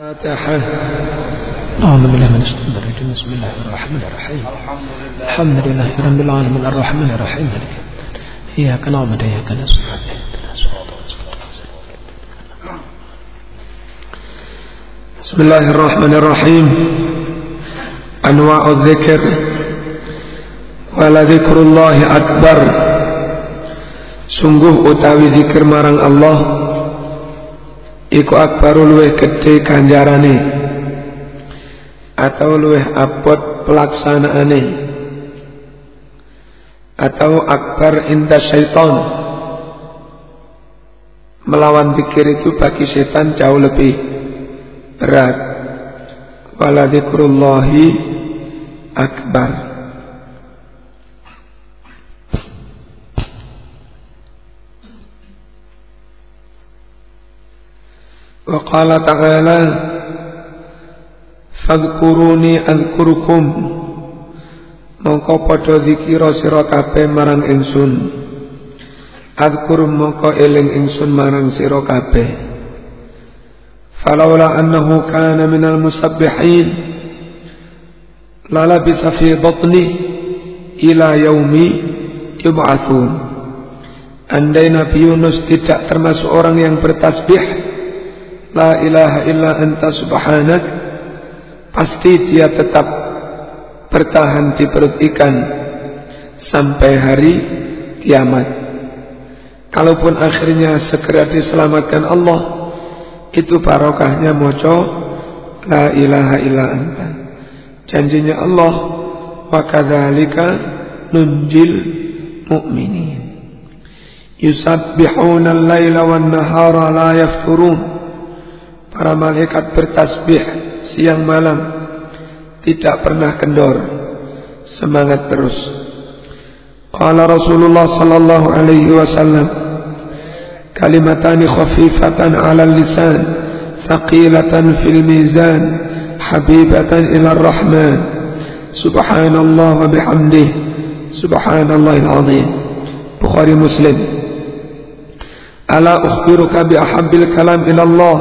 فاتحة أعوذ بالله من الشيطان الرجيم بسم الله الرحمن الرحيم الحمد لله رب العالمين الرحمن الرحيم مالك إياك نعبد وإياك نستعين اهدنا الصراط المستقيم بسم الله الرحمن الرحيم أنواع الذكر ولذكر الله أكبر Sungguh utawi zikir marang Allah Iku akbarul luweh gede ganjarane Atau luweh abot pelaksanaane? Atau akbar inda syaitan? Melawan zikir itu bagi setan jauh lebih berat. Waladikrullahi akbar وقال تعالى فاذkuruni adhkurukum mongko padha zikira sira kabeh marang ingsun adhkur mongko eling ingsun marang sira kabeh falaula annahu kana minal musabbihin lala bisa fi batni ila yaumi yub'atsun andai Nabi Yunus tidak termasuk orang yang bertasbih La ilaha illa anta subhanak. Pasti dia tetap bertahan di perut ikan Sampai hari kiamat. Kalaupun akhirnya segera diselamatkan Allah Itu barokahnya moco. La ilaha illa anta. Janjinya Allah Wa kadzalika nunjil mu'minin. Yusabbihuna al-laila wan nahara la yafturun Para malaikat bertasbih siang malam. Tidak pernah kendor. Semangat terus. Qala Rasulullah sallallahu alaihi wasallam kalimatani khafifatan 'ala lisan thaqilatan fil mizan habibatan ila rahman. Subhanallah wa bihamdih. Subhanallahil azim. Bukhari Muslim. Ala ukhbiruka bi ahabbil kalam ila Allah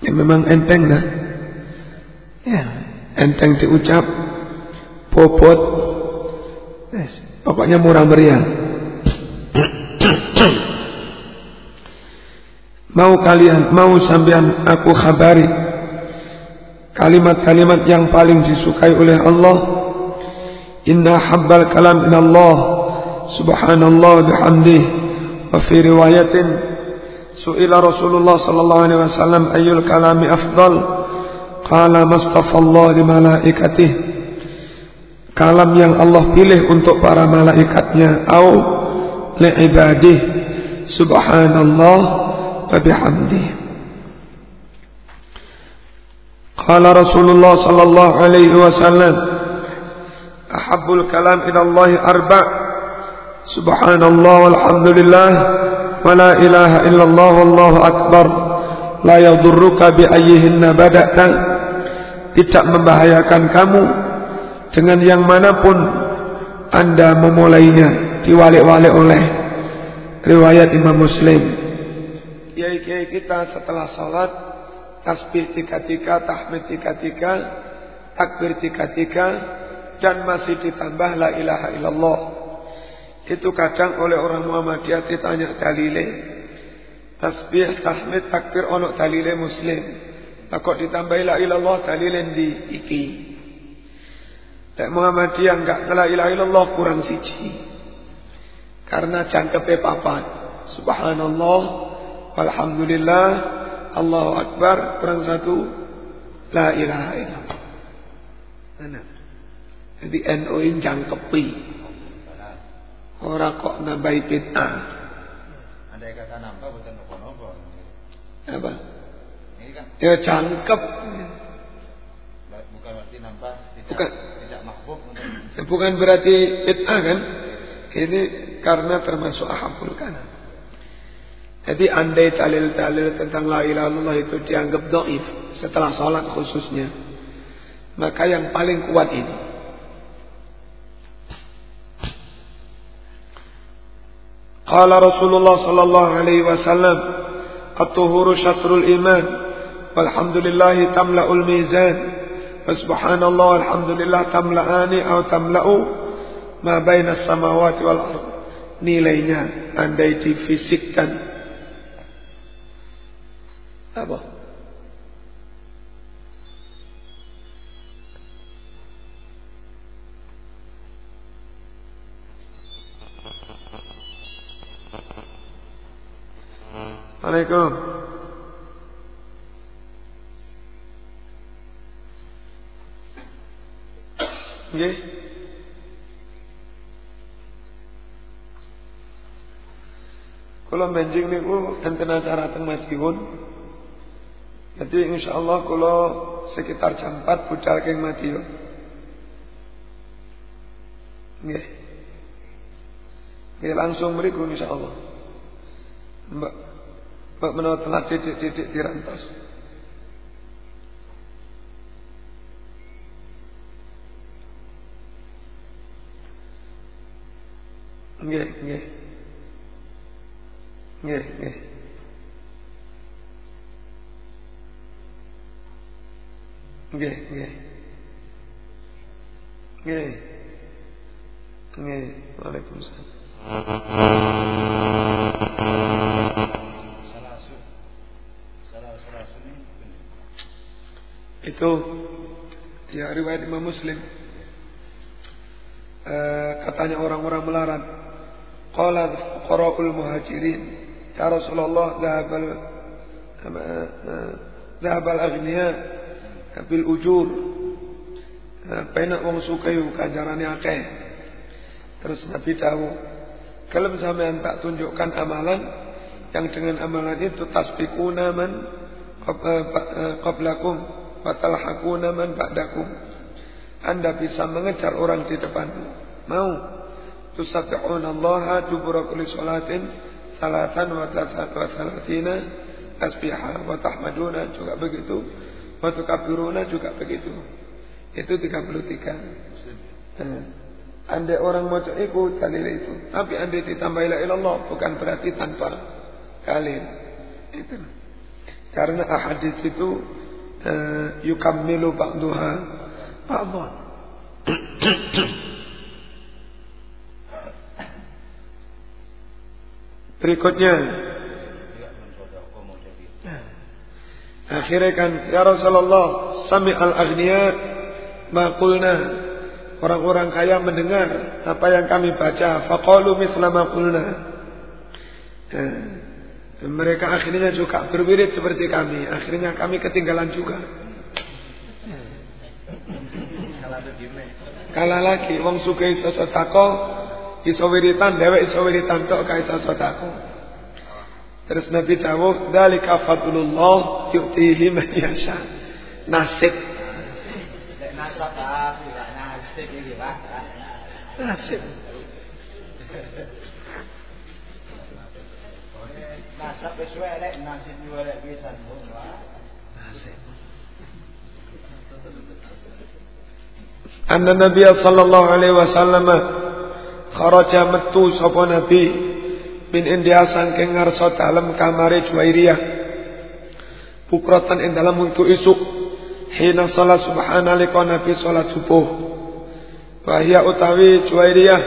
Ya memang enteng dah. Ya, enteng diucap, bobot. Yes, pokoknya murah meriah. mau kalian, mau sampean aku khabari kalimat-kalimat yang paling disukai oleh Allah. Inna habbal kalam Allah subhanallah bihamdih wa fi riwayatin Su'ila Rasulullah sallallahu alaihi wasallam ayyul kalami afdal? Qala mastafallah li malaikatih. Kalam yang Allah pilih untuk para malaikatnya au li ibadih. Subhanallah wa bihamdih. Rasulullah sallallahu alaihi wasallam Ahabbul kalam ila Allah arba' Subhanallah walhamdulillah ولا إله إلا الله والله أكبر لا يضرك بأيهن بدأت tidak membahayakan kamu dengan yang manapun anda memulainya diwalik-walik oleh riwayat Imam Muslim kiai-kiai kita setelah salat tasbih tiga tiga tahmid tiga tiga takbir tiga tiga dan masih ditambah la ilaha illallah itu kadang oleh orang Muhammadiyah ditanya dalile. Tasbih, tahmid, takbir ono dalile muslim. Takut ditambahi la ilallah dalile di iki. Tak Muhammadiyah enggak la ilaha illallah kurang siji. Karena jangkepe papat. Subhanallah, walhamdulillah, Allahu Akbar, kurang satu, la ilaha illallah. Jadi NU ini jangkepi. Orang kok nambahi bid'ah. Andai kata nambah bukan nopo-nopo. Apa? Ini kan Ya cangkep. bukan berarti nambah tidak Bukan. tidak makbub untuk Ya, bukan berarti bid'ah kan? Ini karena termasuk ahabul kalam. Jadi andai dalil-dalil tentang la ilaha illallah itu dianggap doif setelah sholat khususnya. Maka yang paling kuat ini. Qala Rasulullah sallallahu alaihi wasallam At-tuhuru syatrul iman. Walhamdulillahi tamla'ul mizan. Wa subhanallah alhamdulillah tamla'ani atau tamla'u ma baina samawati wal ardh. Nilainya andai difisikkan apa? Assalamualaikum. Nggih. Kula benjing niku enten acara teng Madiun. Jadi insyaallah kula sekitar jam 4 budal keng Madiun. Nggih. Nggih langsung mriku insyaallah. Mbak Mbak menawa telah titik-titik dirantos. Nggih, nggih. Nggih, nggih. Nggih, nggih. Nggih. Nggih, Waalaikumsalam. Itu ya riwayat Imam Muslim. E, katanya orang-orang melarat. Qala fuqara'ul muhajirin, ya Rasulullah dhahabal dhahabal aghniya bil ujur. Penak wong sukayu kajarane akeh. Terus Nabi tahu, kalau sampean tak tunjukkan amalan yang dengan amalan itu tasbikuna man qablakum fatalhaquna man ba'dakum. Anda bisa mengejar orang di depanmu. Mau tusabbihuna Allah dubura kulli salatin salatan wa salatina tasbihah wa tahmaduna juga begitu. Wa tukabbiruna juga begitu. Itu 33. Nah, andai orang mau ikut dalil itu. Tapi andai ditambah la ilallah bukan berarti tanpa dalil. Itu. Karena ahadits itu yukammilu ba'duha. Ba'dhan. Berikutnya. Akhirnya kan Ya Rasulullah Sami al-aghniya Maqulna Orang-orang kaya mendengar Apa yang kami baca. Faqalu misla maqulna mereka akhirnya juga berwirid seperti kami. Akhirnya kami ketinggalan juga. Kala lagi wong suka iso sedako, iso wiritan, dewek iso wiritan tok ka iso sedako. Terus Nabi jawab, "Dzalika fadlullah yu'tihi man yasha." Nasib. Nasib. Nasab elek pisan. Anna Nabi sallallahu alaihi wasallam kharaja metu sapa Nabi min India saking ngarsa dalem kamare Juwairiyah. Bukratan ing dalam untuk isuk. Hina salat subhanalika Nabi salat subuh. Wahya utawi Juwairiyah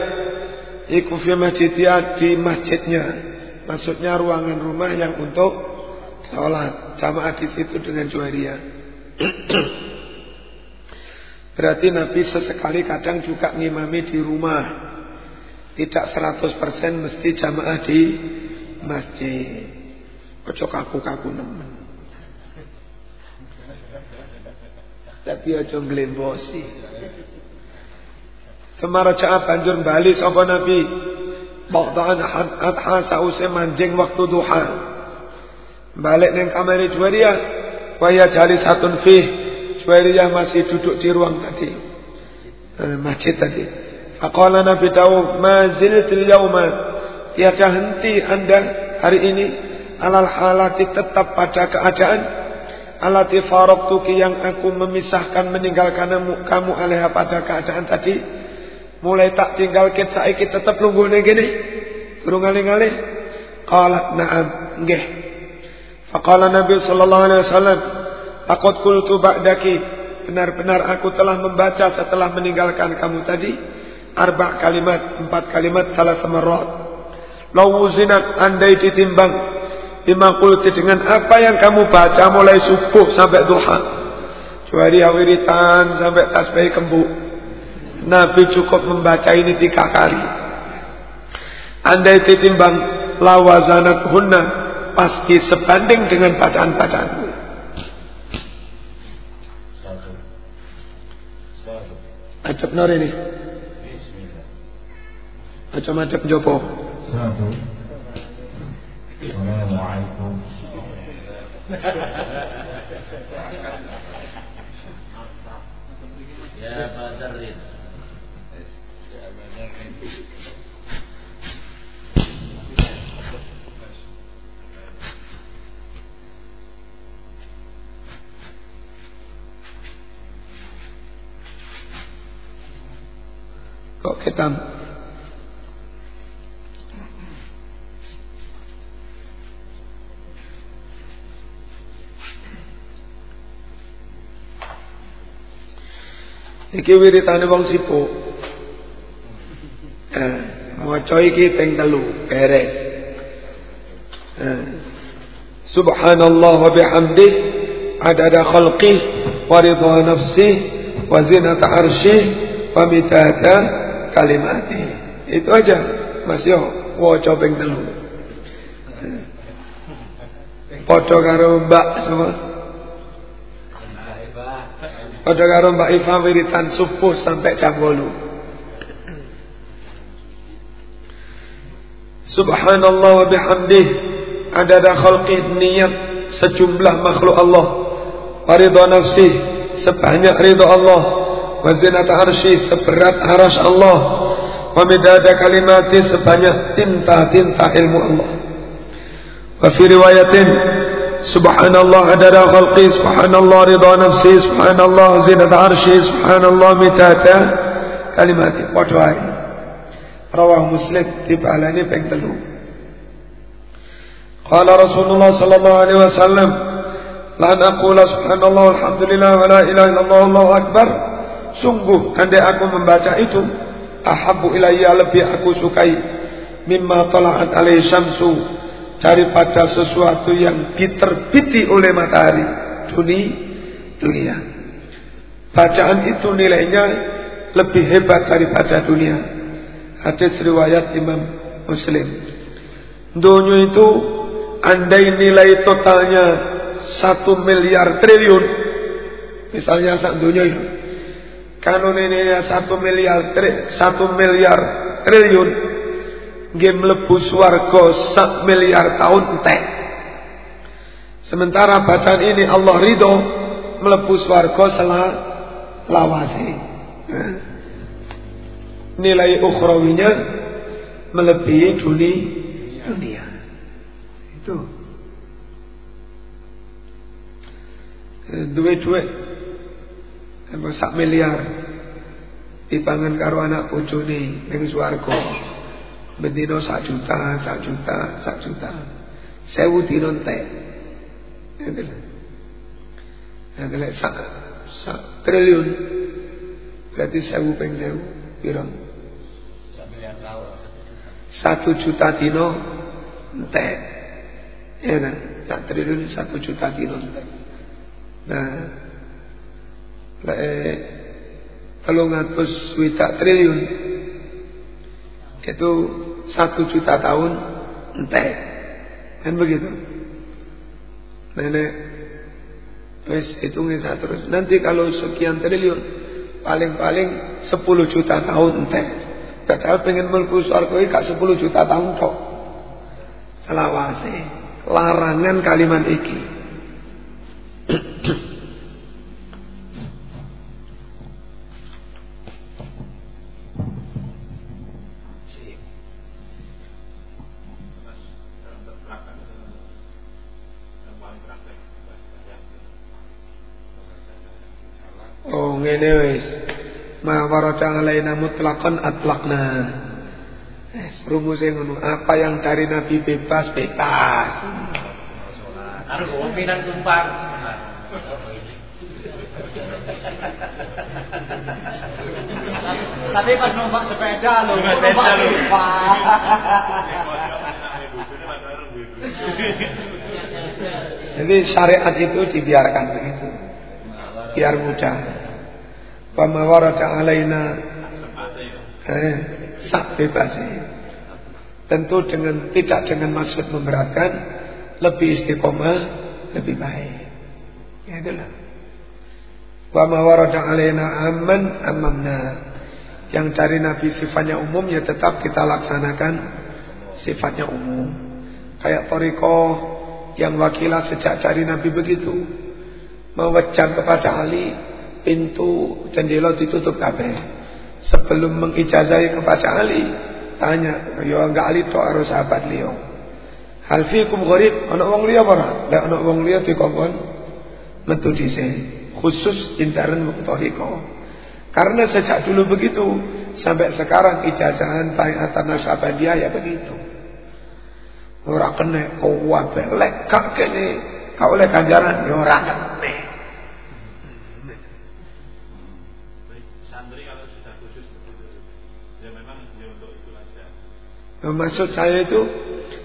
iku fi masjidnya di masjidnya Maksudnya ruangan rumah yang untuk sholat jamaah di situ dengan juaria. Berarti Nabi sesekali kadang juga ngimami di rumah. Tidak 100% mesti jamaah di masjid. Ojo kaku-kaku nemen. Tapi ojo nglembosi. Semaraja banjur bali sapa Nabi Baqdaan adha sause manjing waktu duha. Balik neng kamar Juwaria. Waya jali satun fih. Juwaria masih duduk di ruang tadi. Eh, masjid tadi. Faqala Nabi Dawud. Maziltil yawma. Tiada henti anda hari ini. Alal halati tetap pada keadaan. Alati tuki yang aku memisahkan meninggalkan kamu alaiha pada keadaan tadi mulai tak tinggal ket saiki tetep lunggune gini. Durung ngalih-ngalih. Qalat na'am, nggih. Faqala Nabi sallallahu alaihi wasallam, "Laqad qultu ba'daki." Benar-benar aku telah membaca setelah meninggalkan kamu tadi arba kalimat, empat kalimat salah samarat. Lawuzinat andai ditimbang bima qulti dengan apa yang kamu baca mulai subuh sampai duha. Juari wiritan sampai tasbih kembu. Nabi cukup membaca ini tiga kali. Andai ditimbang lawazanat hunna pasti sebanding dengan bacaan-bacaanmu. Acap nore ini. Acap acap jopo. Satu. Assalamualaikum. Kita Iki wiritane wong sibuk. Eh, maca iki ping telu beres. Eh. Subhanallah wa bihamdih adada khalqih wa ridha nafsih wa zinata arsyih wa mitata kalimati. Itu aja Mas Yo, waca ping telu. Padha karo Mbak semua. Padha karo Mbak Iva wiritan subuh sampai jam 8. Subhanallah wa bihamdih adada khalqih niat sejumlah makhluk Allah. Waridha nafsih sebanyak ridha Allah wa zinata arsy seberat aras Allah. Wa midada kalimati sebanyak tinta-tinta ilmu Allah. Wa fi riwayatin subhanallah adada khalqi subhanallah ridha nafsi subhanallah zinata arsy subhanallah midada kalimati. Ae rawah muslim dibalani ping telu. Qala Rasulullah sallallahu alaihi wasallam la naqula subhanallah walhamdulillah wa la ilaha illallah Allahu akbar Sungguh andai aku membaca itu Ahabu ilayya lebih aku sukai. Mimma tala'at alaih syamsu Daripada sesuatu yang diterbiti oleh matahari Dunia Dunia. Bacaan itu nilainya Lebih hebat daripada dunia. Hadis riwayat Imam Muslim. Dunia itu Andai nilai totalnya Satu miliar triliun Misalnya sak dunia itu Kanun ini satu miliar tri, satu miliar triliun game mlebu swarga sak miliar tahun entek. Sementara bacaan ini Allah ridho mlebu swarga selah lawase. Nilai ukhrawinya melebihi dunia. dunia. Itu. Duit-duit sak miliar dipangan karo anak bojone ning swarga. Bendino sak juta, sak juta, sak juta. Sewu dino entek. Adalah sak sak triliun. Berarti sewu peng sewu piro? Satu juta dino entek. Ya nah, sak triliun satu juta dino entek. Nah, lek telung atus swidak triliun. Itu satu juta tahun entek. Kan begitu? Nenek wes hitungnya terus. Nanti kalau sekian triliun paling-paling sepuluh juta tahun entek. Padahal pengen melbu surga gak sepuluh juta tahun kok selawase larangan kalimat iki ngene wis. Ma warada alaina mutlaqan atlaqna. Wis rumuse ngono. Apa yang dari Nabi bebas bebas. Anu pimpinan kumpang. Tapi pas numpak sepeda lho, numpak kumpang. Jadi syariat itu dibiarkan begitu. Biar mudah. Fama warada alaina eh, sak bebas Tentu dengan tidak dengan maksud memberatkan, lebih istiqomah, lebih baik. Ya itulah. Wa ma warada alaina aman amamna. Yang dari Nabi sifatnya umum ya tetap kita laksanakan sifatnya umum. Kayak Toriko yang wakilah sejak dari Nabi begitu. Mewajah kepada Ali pintu jendela ditutup kabeh. Sebelum mengijazahi kepada Ali, tanya, yo enggak Ali tok harus sahabat liyo. Hal fikum gharib, ana wong liya ora? Lek ana wong liya dikongkon metu dhisik. Khusus intaran muktahiko. Karena sejak dulu begitu sampai sekarang ijazahan baiatan nasabah dia ya begitu. Ora kena kuwabe lek kak kene kau oleh kanjaran ya ora kena. Maksud saya itu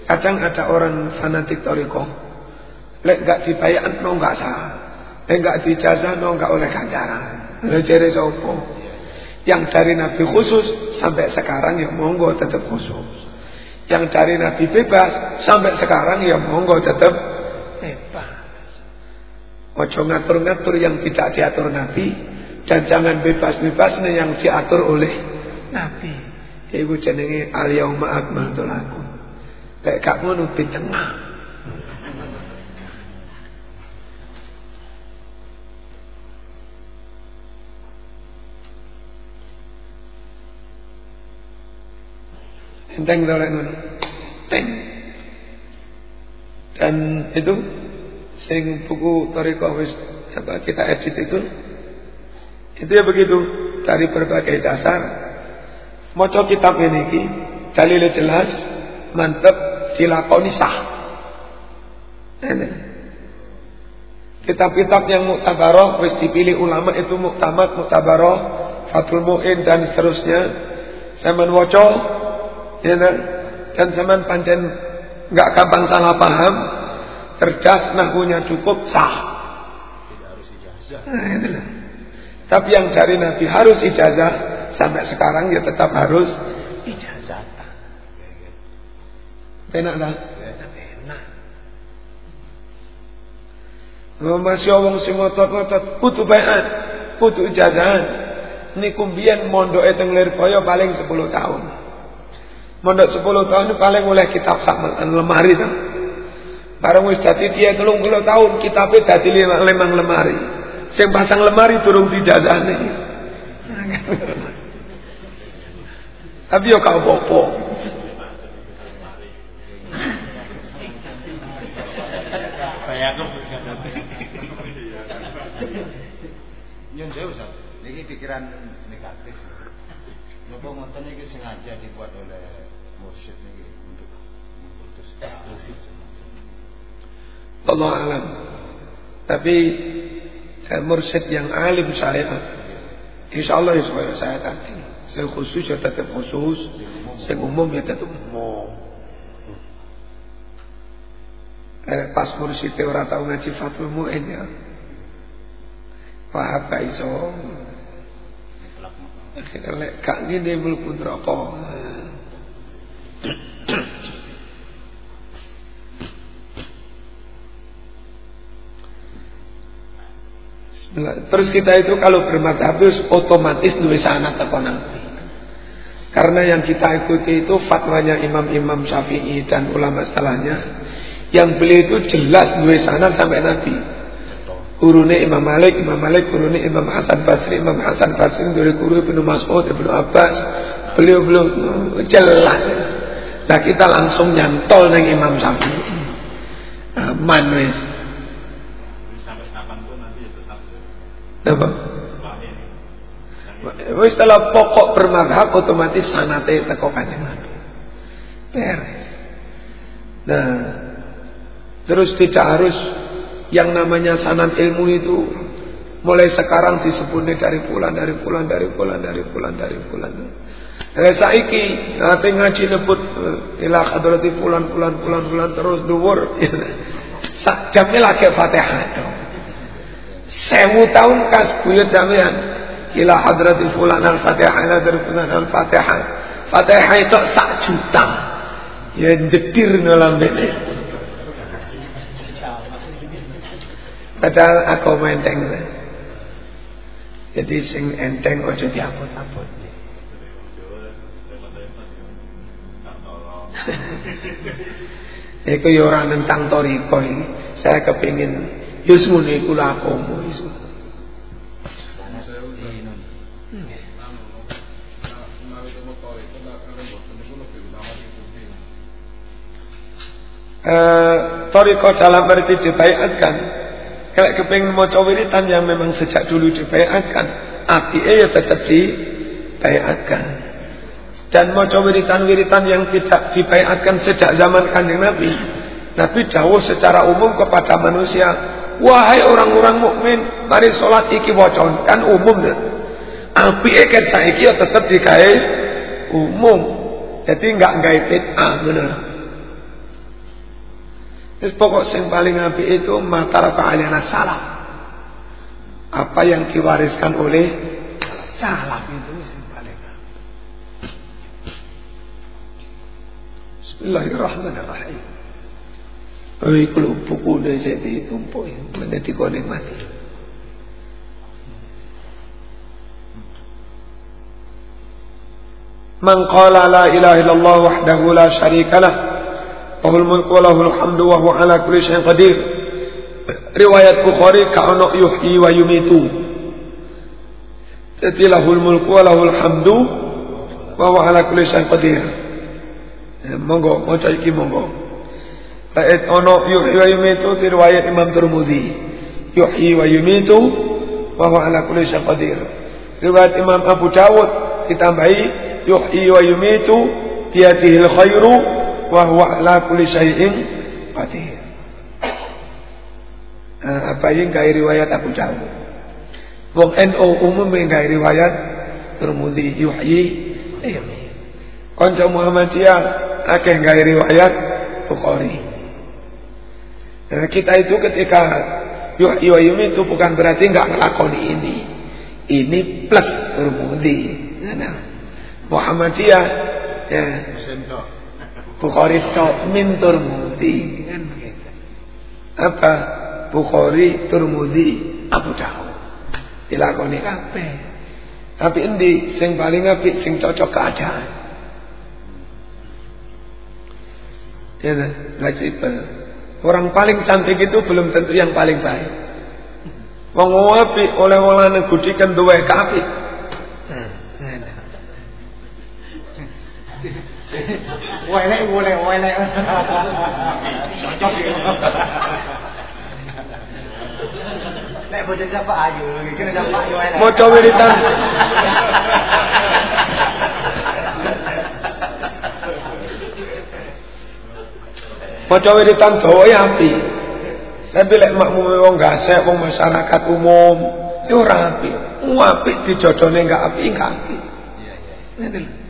kadang ada orang fanatik toriko. Lek gak dibayar no gak sah. Lek gak dijazah no gak oleh ganjaran. Lek jere sopo. Yang dari Nabi khusus sampai sekarang ya monggo tetap khusus. Yang dari Nabi bebas sampai sekarang ya monggo tetap bebas. Ojo ngatur-ngatur yang tidak diatur Nabi dan jangan bebas-bebas yang diatur oleh Nabi. Iku jenenge al yauma akmaltu lakum. Kayak gak ngono tengah. Enteng to lek ngono. Teng. Dan itu sing buku Toriko wis apa kita edit itu itu ya begitu dari berbagai dasar Maca kitab ini ki dalil jelas, mantep dilakoni sah. Kitab-kitab yang muktabaroh wis dipilih ulama itu muktamad, muktabaroh, Fathul Mu'in dan seterusnya. Zaman waca ya dan zaman pancen nggak gampang salah paham, cerdas, nahwunya cukup, sah. Tidak harus ijazah. Nah, Tapi yang dari Nabi harus ijazah, sampai sekarang ya tetap harus ijazah. Enak dah. Enak. Masih wong sing ngotot-ngotot kudu bayan, kudu ijazahan. Niku mbiyen mondoke teng Lirboyo paling 10 tahun. Mondok 10 tahun paling oleh kitab sak lemari ta. Barang wis dadi dia 30 tahun kitabe dadi lemang lemari. Sing pasang lemari durung dijazahne. Tapi yo kau popo. Nyun. Niki pikiran negatif. Napa ngoten iki sengaja dibuat oleh mursyid niki untuk memutus eksklusif. Allah alam. Tapi eh, mursyid yang alim saya, insya Allah ya saya tadi. Sing khusus ya tetap khusus, sing umum ya tetap umum. Eh, pas mursyid ora tau ngaji Fathul Mu'in ya. Wah, apa iso? Lek gak ngene mlebu neraka. Terus kita itu kalau bermadhab otomatis nulis anak teko nanti. Karena yang kita ikuti itu fatwanya imam-imam syafi'i dan ulama setelahnya. Yang beliau itu jelas nulis sanad sampai Nabi. Gurune Imam Malik, Imam Malik gurune Imam Hasan Basri, Imam Hasan Basri dari guru Ibnu Mas'ud, Ibnu Abbas. Beliau belum jelas. Nah kita langsung nyantol neng Imam Syafi'i. Aman wis. Apa? Wis setelah pokok bermadhab otomatis sanate teko kanjeng Nabi. Beres. Nah, terus tidak harus yang namanya sanad ilmu itu mulai sekarang disebutnya dari bulan dari bulan dari bulan dari bulan dari bulan. Eh saiki nanti ngaji nebut eh, ila hadrati bulan bulan terus dhuwur. Sak jamnya lagi Fatihah. Sewu tahun kas buyut jamian ila hadrati fulan al-Fatihah ila fulan al-Fatihah. Fatihah itu sak juta. Ya jedir dalam bene. Padahal aku menteng. Jadi sing enteng aja diapot-apot. Iku ya ora tentang toriko ini. Saya kepingin yusmu niku lakomu yusmu. Eh, toriko dalam arti dibaiatkan kalau kepengen mau wiritan yang memang sejak dulu dibayarkan, api ya tetap dibayarkan. Dan mau wiritan-wiritan yang tidak dibayarkan sejak zaman kanjeng Nabi, Nabi jauh secara umum kepada manusia, wahai orang-orang mukmin, mari sholat iki wocon kan umum deh. Api eket saiki ya tetap dikai umum. Jadi enggak gaib ah benar. Terus pokok yang paling api itu matara kealian salah. Apa yang diwariskan oleh salaf itu yang paling api. Bismillahirrahmanirrahim. Oi kalau buku dari saya ditumpuk menjadi kau mati. Man qala la ilaha illallah wahdahu la syarika lah Lahul mulku wa lahul hamdu wa huwa ala kulli syai'in qadir. Riwayat monggo iki monggo. Bait ono yuhyi wa yumitu di riwayat Imam Tirmidzi. Yuhyi wa yumitu wa huwa ala kulli syai'in qadir. Riwayat Imam Abu Dawud ditambahi yuhyi wa yumitu khairu wa huwa ala kulli syai'in qadir. Nah, apa yang kaya riwayat Abu Dawud. Wong NU umum yang kaya riwayat Tirmidzi yuhyi ilmi. Kanca Muhammadiyah akeh kaya riwayat Bukhari. Nah, kita itu ketika yuhyi wa itu bukan berarti enggak ngelakoni ini. Ini plus Tirmidzi. Nah, Muhammadiyah ya. Bukhari tok min Turmudi kan begitu. Apa? Bukhari, Turmudi, Abu Dawud. Dilakoni kabeh. Tapi endi sing paling apik sing cocok keadaan. Ya, fleksibel. Orang paling cantik itu belum tentu yang paling baik. Wong apik oleh-oleh gudikan duwe kapik. Welek boleh welek. Cocok ya. Nek bocah siapa ayu, kira siapa ayu welek. Maca wiritan. Maca wiritan dawa ya api. Tapi lek makmum wong gasek wong masyarakat umum, ya ora api. Apik dijodone enggak api, enggak api. Iya, iya.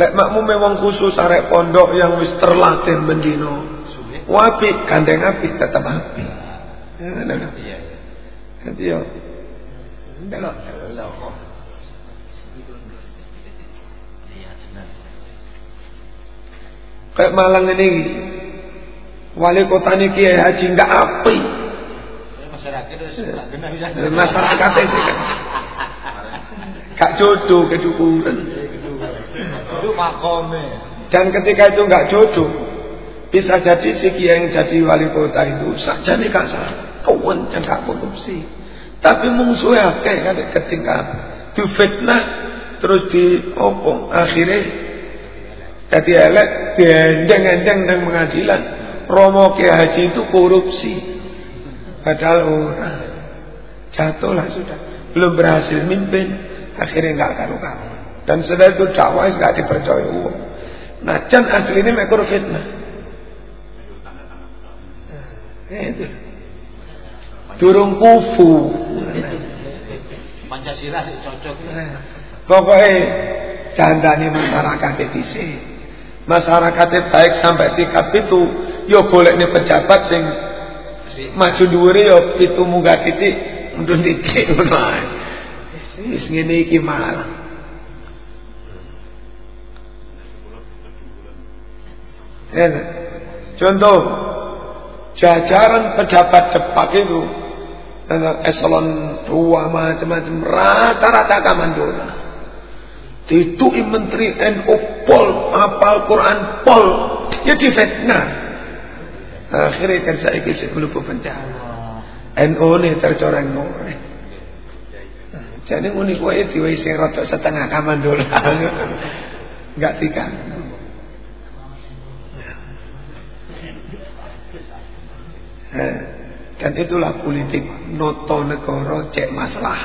Lek makmum memang khusus arek pondok yang wis terlatih mendino. Wapi kandeng api tetap api. Iya. Jadi yo. Kayak Malang ini wali kota ini kiai haji nggak api. Masyarakat itu kan. Kak jodoh kedukuran. Itu makome. Dan ketika itu nggak jodoh, bisa jadi si yang jadi wali kota itu saja nih kasar, kawan gak korupsi. Tapi musuhnya kayak kan ketika fitnah terus diopong akhirnya jadi elek diendeng-endeng dan pengadilan Romo Kiai Haji itu korupsi padahal orang jatuhlah sudah belum berhasil mimpin akhirnya nggak karu-karu dan setelah itu dakwah nggak dipercaya uang. Nah, can asli ini mekor fitnah. Nah, itu. Durung kufu. Pancasila cocok. Pokoknya dandani masyarakat dhisik. Masyarakat baik sampai tingkat itu yo boleh nih pejabat sing maju dhuwure yo itu munggah titik mundur titik. Wis ngene iki malah. Contoh jajaran pejabat cepat itu eselon dua macam-macam rata-rata kamandora. Ditui menteri NU pol apal Quran pol ya difitnah. Akhirnya kan saya kisah belum penjara. NU ini tercoreng ngore. Jadi unik wae diwai sing rada setengah kamandora. Enggak tiga. Dan itulah politik noto negara cek masalah.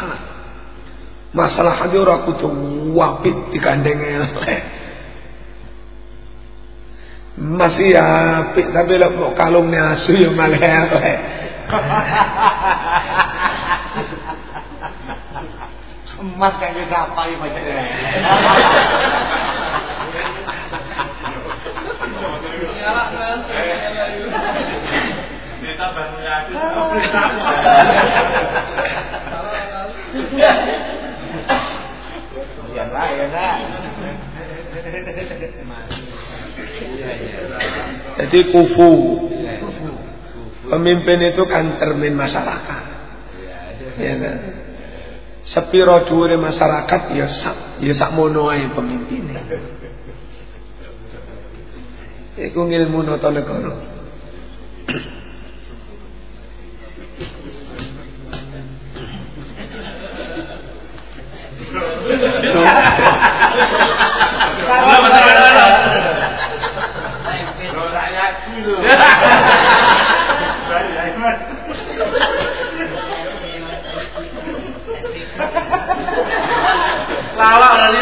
Masalah itu ora kudu wapit dikandeng elek. Masih ya apik tapi lek mau kalungnya asu ya malah elek. Emas kayak apa ya banyak. Ya lah, ya lah. Jadi kufu. Pemimpin itu kan termin masyarakat. Ya kan? Sepiro dhuwure masyarakat ya sak ya sak mono ae pemimpine. Iku ngilmu nata negara. Lawak tadi.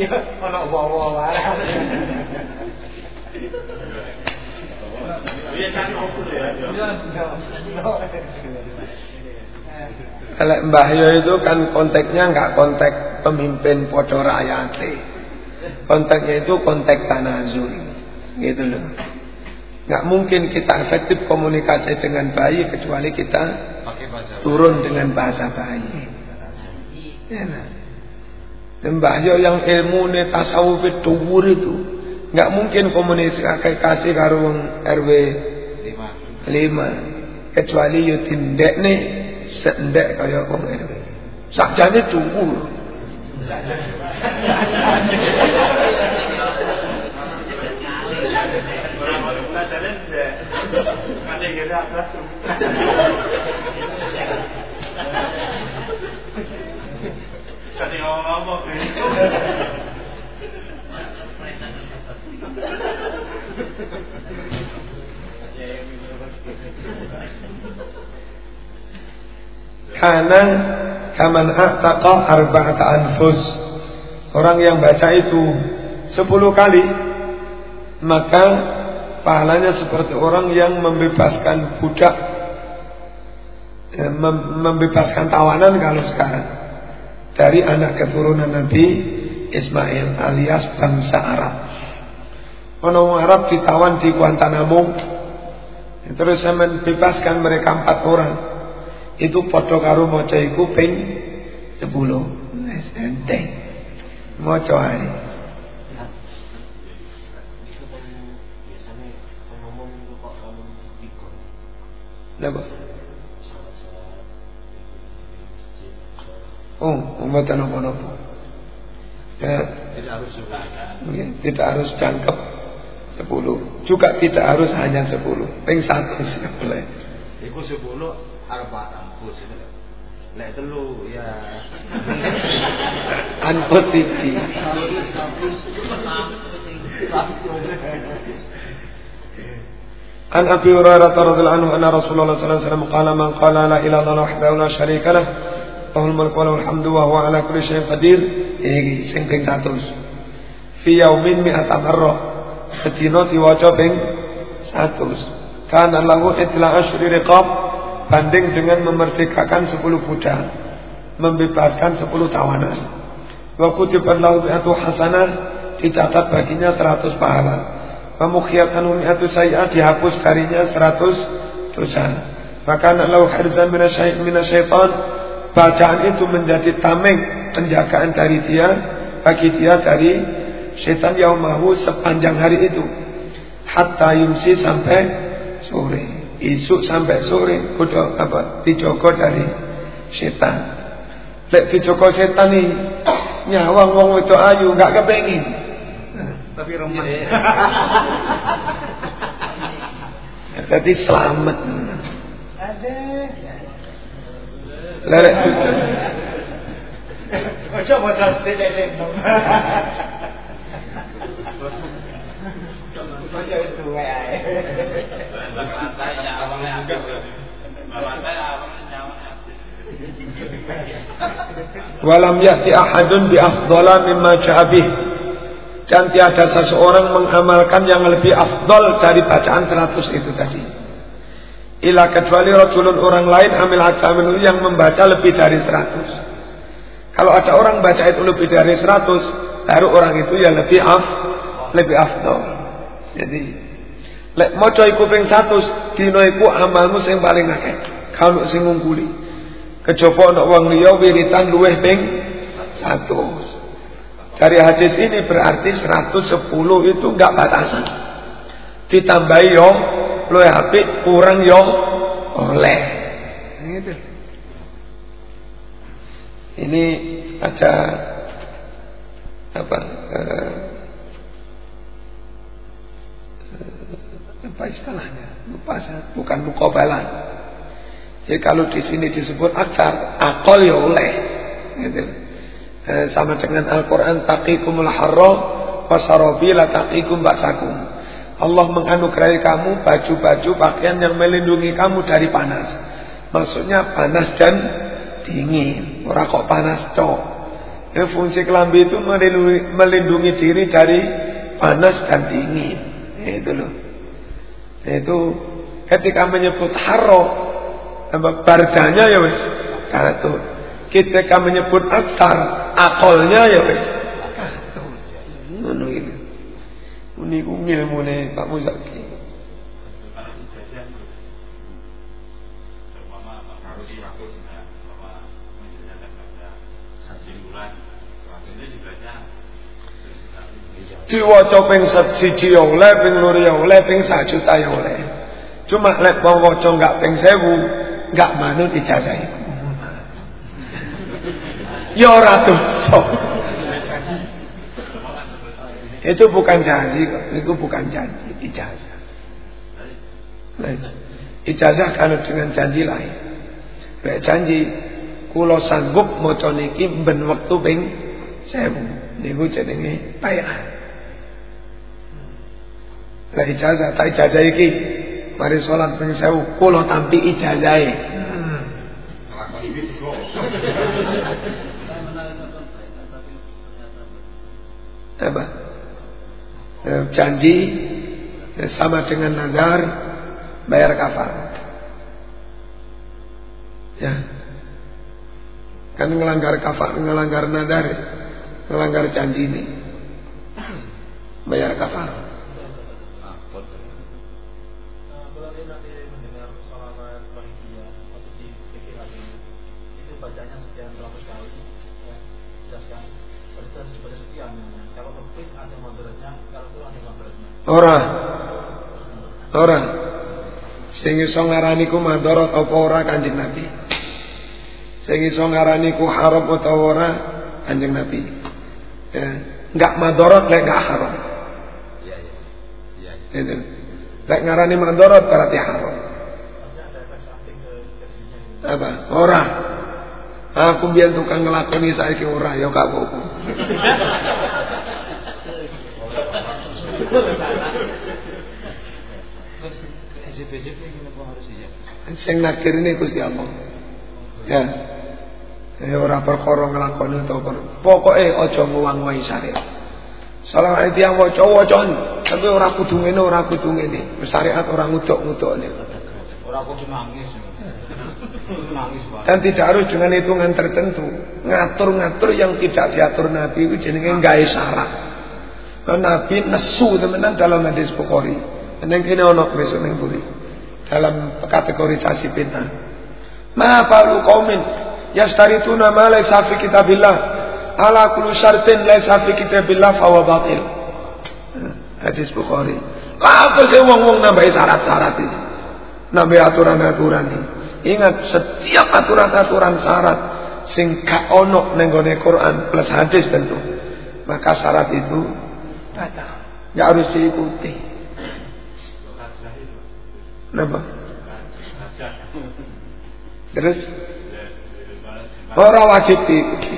Iya, ono bawa wae. Kalau Mbah Yo itu kan konteksnya nggak konteks pemimpin podo rakyat. Konteksnya itu konteks tanazul. Gitu loh. Nggak mungkin kita efektif komunikasi dengan bayi kecuali kita Pakai bahasa. turun dengan bahasa bayi. Ya, nah. Mbah Yo yang ilmu tasawuf itu nggak mungkin komunikasi kasih karo wong RW Lima. kecuali yo tindek nih sendek kaya wong RW. Sakjane dhuwur. Karena kaman ataqa arba'ata anfus. Orang yang baca itu sepuluh kali maka pahalanya seperti orang yang membebaskan budak ya, mem- membebaskan tawanan kalau sekarang dari anak keturunan Nabi Ismail alias bangsa Arab. Orang Arab ditawan di Guantanamo terus saya membebaskan mereka empat orang. Itu podo karo maca iku ping 10 wis enteng. Maca ae. Napa? Oh, mboten napa-napa. Tidak. Harus mungkin tidak harus jangkep 10. Juga tidak harus hanya 10. Ping 1 sih boleh. Iku sepuluh arba kampus itu. Lek telu ya. Anpus siji. عن ابي هريره رضي الله عنه ان رسول الله صلى الله عليه وسلم قال من قال لا اله الا الله وحده لا شريك له له الملك وله الحمد وهو على كل شيء قدير iki sing ping 100 fi yaumin mi'ata marrah sedina diwaca ping 100 Kana lahu itla asyri riqab banding dengan memerdekakan 10 budak, membebaskan 10 tawanan. Wa kutiban lahu bi'atu hasanah dicatat baginya 100 pahala. Wa mukhiyatan mi'atu dihapus darinya 100 dosa. Maka lahu hirzan minasyaitan bacaan itu menjadi tameng penjagaan dari dia bagi dia dari setan yang mahu sepanjang hari itu. Hatta yumsi sampai sore. Isuk sampai sore kudu apa dijogo dari setan lek dijogo setan nih nyawang wong itu ayu nggak kepengin tapi remah jadi selamat. Ada. Lerek Ojo masa sithik-sithik. Wis ae. Walam ya'ti ahadun bi afdala mimma ja'abih dan tiada seseorang mengamalkan yang lebih afdol dari bacaan 100 itu tadi. Ila kecuali rajulun orang lain amil hakamin yang membaca lebih dari 100. Kalau ada orang baca itu lebih dari 100, baru orang itu ya lebih af, lebih afdol. Jadi lek maca iku ping 100, dina iku amalmu sing paling akeh. Kalau sing ngungkuli. Kejaba ana wong liya wiritan luweh ping 100. Dari hadis ini berarti 110 itu enggak batasan. Ditambahi yo luwih apik kurang yo oleh. Gitu. Ini ada apa eh, apa istilahnya lupa saya. Bukan mukobalan jadi kalau di sini disebut akar akol ya oleh. Gitu. eh, sama dengan Al-Quran taqikumul harro wasarobi la taqikum baksakum Allah menganugerahi kamu baju-baju pakaian yang melindungi kamu dari panas. Maksudnya panas dan dingin. Ora kok panas cok ya, fungsi kelambi itu melindungi, melindungi diri dari panas dan dingin. Itu loh itu ketika menyebut haro bardanya ya wes kartu ketika menyebut aktar akolnya ya uniku ilmune Pak Muzaki Diwaca ping siji ya oleh, ping loro ya oleh, ping sak juta ya oleh. Cuma lek wong waca enggak ping 1000, enggak manut ijazah iku. Ya ora dosa. Itu bukan janji itu bukan janji, ijazah. ijazah kalau dengan janji lain. Lek janji kula sanggup maca niki ben wektu ping 1000. Niku jenenge bayaran. Lah ijazah, tak ijazah iki. Mari sholat ping sewu, kula tampi ijazahe. Apa? Eh, janji eh, sama dengan nazar bayar kafar. Ya. Kan ngelanggar kafar, ngelanggar nazar, ngelanggar janji ini. Bayar kafar. Ora. Ora. Sing iso ngarani ku madharat apa ora Kanjeng Nabi. Sing iso ngarani ku haram utawa ora Kanjeng Nabi. Ya, enggak madharat lek enggak haram. Iya, iya. Iya. Lek ngarani madharat berarti haram. Apa? Ora. Aku biar tukang ngelakoni saiki ora ya gak apa-apa. Sing nakir ini Gusti Allah. Ya. Eh ora perkara nglakoni to pokoke aja nguwang-wangi syariat. Salah itu yang waca wacan, tapi orang kudu ngene ora kudu ngene. Syariat orang ngudok-ngudok nih. Ora kudu nangis. Nangis Dan tidak harus dengan hitungan tertentu. Ngatur-ngatur yang tidak diatur Nabi itu jenenge gawe syarat. Nabi nesu temenan dalam hadis Bukhari. Neng kene ono besok neng buri. Dalam kategorisasi fitnah. Ma balu qaumin yastarituna ma laysa fi kitabillah ala kullu syartin laysa fi kitabillah fa huwa batil. Hadis Bukhari. Apa sih wong-wong nambah syarat-syarat ini? Nambah aturan-aturan ini. Ingat setiap aturan-aturan syarat sing gak ono ning Quran plus hadis tentu. Maka syarat itu batal. Enggak harus diikuti. Kenapa? Terus orang wajib diikuti.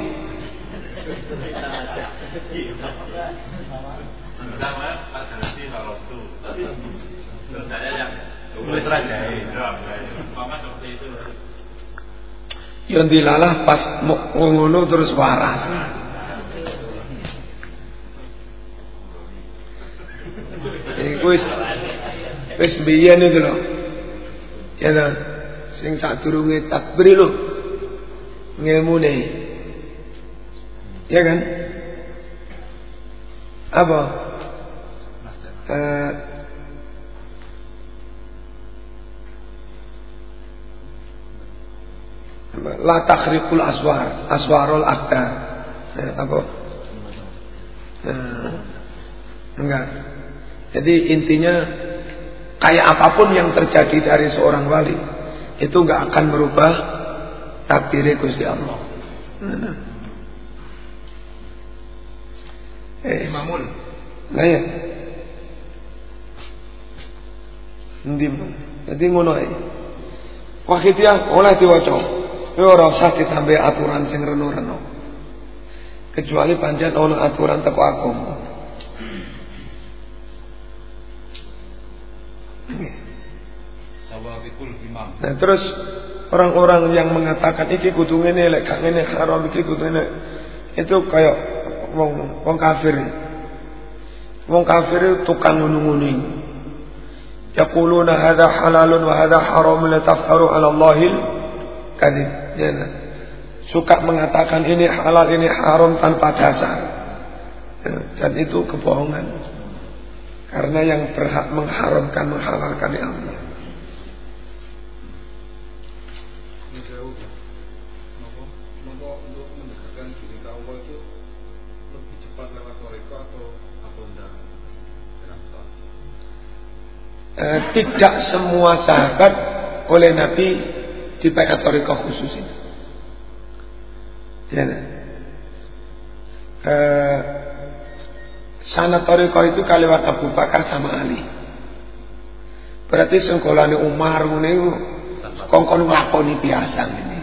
Yang dilalah pas ngono terus waras. Ini kuis wis biyen itu loh. Ya kan? Sing sadurunge takbir lho. Ngemune. Ya kan? Apa? Uh, la takhriqul aswar aswarul akta eh, apa eh, enggak jadi intinya kayak apa pun yang terjadi dari seorang wali itu enggak akan merubah takdir Gusti Allah nah. eh Imamul nah ya jadi ngono ae. Wakitnya oleh diwaca. Kowe ora usah ditambah aturan sing reno-reno. Kecuali pancen ono aturan teko agama. Nah terus orang-orang yang mengatakan iki kudu ngene lek gak ngene haram iki kudu ngene. Itu kayak wong wong kafir. Wong kafir tukang ngono-ngono. Yaquluna hadha halalun wa hadha haramun la taftaru 'ala Allahil kadhib ya, suka mengatakan ini halal ini haram tanpa dasar ya, dan itu kebohongan karena yang berhak mengharamkan menghalalkan Allah. Eh, tidak semua sahabat oleh Nabi dipakai toriko khusus ini. Ya, eh, sana toriko itu kaliwat Abu Bakar sama Ali. Berarti sengkolane Umar ini kongkon ngelakoni biasa ini.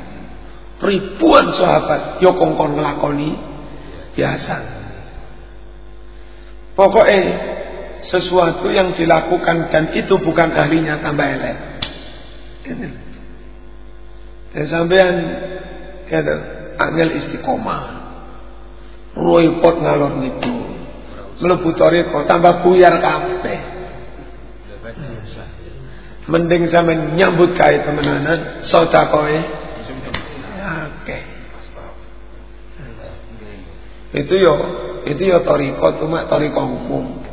Ribuan sahabat yo kongkon ngelakoni biasa. Pokoknya sesuatu yang dilakukan dan itu bukan ahlinya tambah elek. Dan sampean ya angel istiqomah. Repot ngalor itu melebu toriko tambah buyar kape. Mending sama nyambut kae temenanan sedakoe. Oke. Itu yo, itu ya yo toriko cuma toriko umum.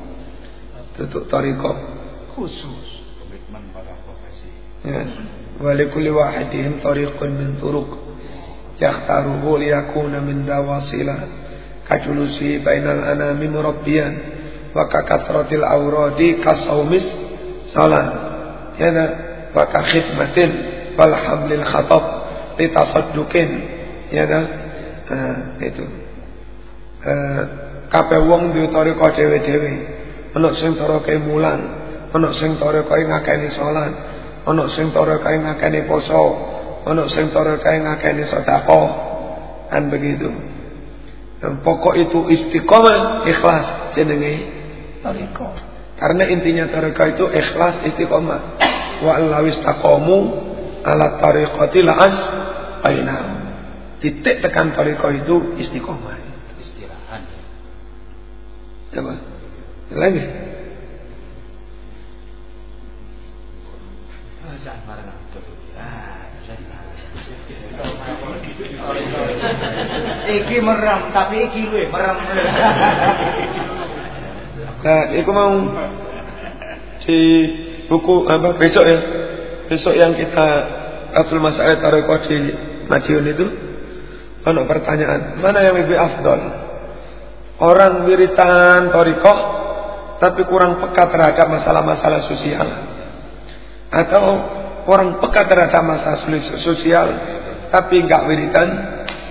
Tutup toriko khusus komitmen pada profesi. Ya. Walikuli wahidihim tariqun min turuk yakhtaruhu liyakuna min dawasilah kajulusi bainal anami murabbiyan wa kakatratil awradi kasawmis salan. Yana wa kakhidmatin wal hamlil khatab litasadduqin yana uh, eh, itu. Eh, kabeh wong diutari tareka dhewe-dhewe. Ana sing kai mulang ana sing tarekae ngakeni salat ana sing tarekae ngakeni poso ana sing tarekae ngakeni sedekah. Kan begitu. Dan pokok itu istiqomah, ikhlas jenenge tarekat. Karena intinya tarekat itu ikhlas istiqomah. Wa allawis taqamu ala tariqati la'as bainahum. Titik tekan tarekat itu istiqomah. Istirahat. Coba. Lagi. Iki merem, tapi iki luwe merem. Nah, itu mau di buku apa besok ya? Besok yang kita Abdul Masalah Tarekat di Madiun itu ada pertanyaan, mana yang lebih afdol? Orang wiritan torikoh tapi kurang peka terhadap masalah-masalah sosial atau orang peka terhadap masalah sosial tapi enggak wiritan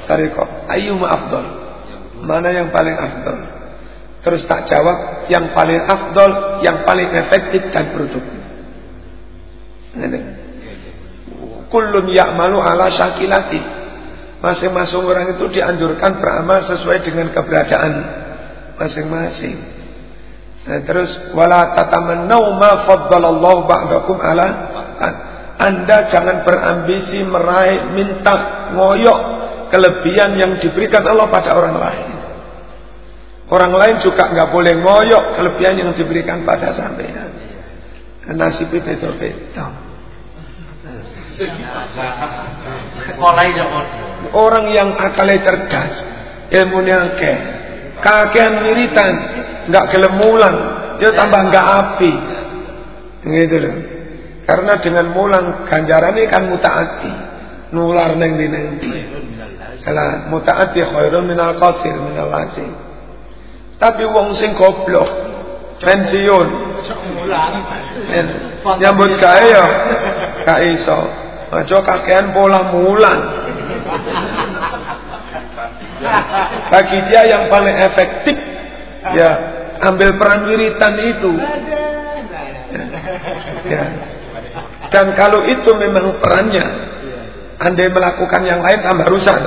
torikoh ayu afdol mana yang paling afdol terus tak jawab yang paling afdol yang paling efektif dan produktif. Kullun ya'malu ala syakilati masing-masing orang itu dianjurkan beramal sesuai dengan keberadaan masing-masing. Nah, terus wala tatamannau ma faddalallahu ba'dakum ala anda jangan berambisi meraih minta ngoyok kelebihan yang diberikan Allah pada orang lain. Orang lain juga nggak boleh ngoyok kelebihan yang diberikan pada sampean. Nasibnya beda-beda. Orang yang akalnya cerdas, ilmunya akeh, kakean miritan, nggak gelemulan, dia tambah nggak api. Gitu loh. Karena dengan mulang ganjaran ini kan mutaati, nular neng di neng di. Kalau mutaati khairun minal qasir minal lasim. Tapi wong sing goblok, pensiun, nyambut gawe ya, gak iso. Aja kakean pola mulan. Bagi dia yang paling efektif ya ambil peran wiritan itu. Ya. Dan kalau itu memang perannya, andai melakukan yang lain tambah rusak.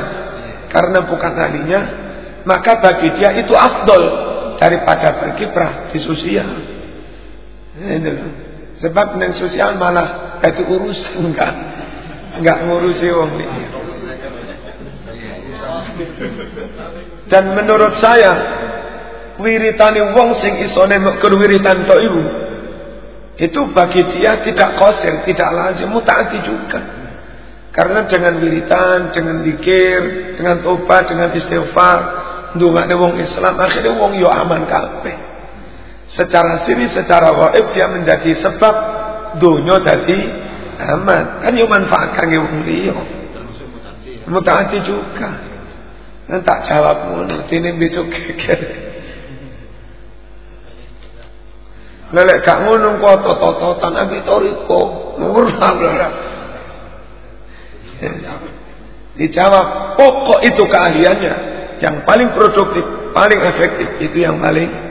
Karena bukan ahlinya, maka bagi dia itu afdol daripada berkiprah di sosial. Sebab yang sosial malah itu urusan enggak nggak ngurusi wong ini. Dan menurut saya wiritane wong sing isone mek wiritan ibu itu bagi dia tidak kosel, tidak lazim, mutaati juga. Karena dengan wiritan, dengan dikir, dengan tobat, dengan istighfar, ndongakne wong Islam akhirnya wong yo aman kabeh. Secara siri, secara gaib dia menjadi sebab dunia tadi aman. Kan yang manfaatkan yang liya. Mutaati juga. Kan tak jawab ngono ini besok geger. Lelek gak ngono kok tototan abi toriko murah dijawab pokok itu keahliannya. Yang paling produktif paling efektif itu yang paling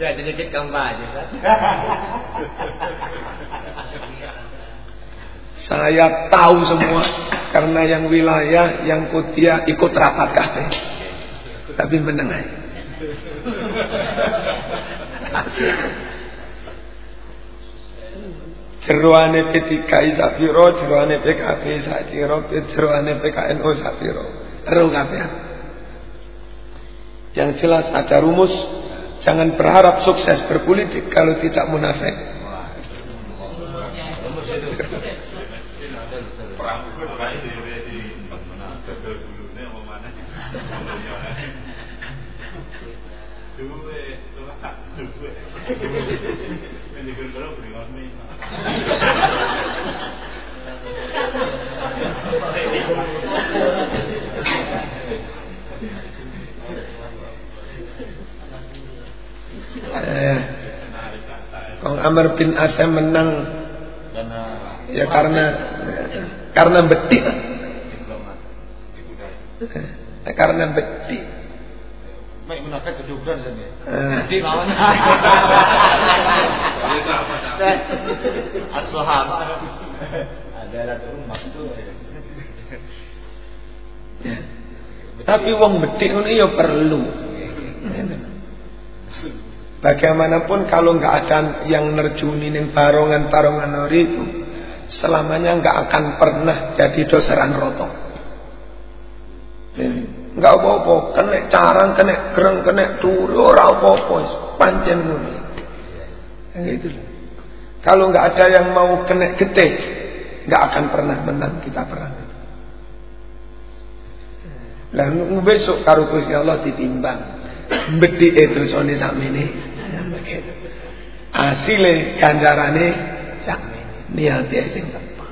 ya sedikit kembali Saya tahu semua karena yang wilayah yang kutia ikut rapat kabeh. Tapi menengah. Jeruane P3 Sapiro, jeruane PKB Sapiro, jeruane Sapiro. Ero kabeh. Yang jelas ada rumus Jangan berharap sukses berpolitik kalau tidak munafik. Eh, Kong Amr bin Asam menang. Ya karena karena betik. Eh, karena betik Lawan. As-sahabat. Ada ratu. Tapi wong bedik ngono ya perlu. Bagaimanapun kalau nggak ada yang nerjuni ning barongan-barongan nori itu, selamanya nggak akan pernah jadi doseran roto. Nggak apa-apa, kena carang, kena kereng, kena turu, ora apa-apa, pancen ngono. Gitu. Kalau nggak ada yang mau kena getih, nggak akan pernah menang kita perang. Lalu besok karo Gusti Allah ditimbang. Bedike terusane sakmene. Asile ganjarane sakmene. Niate sing tepat.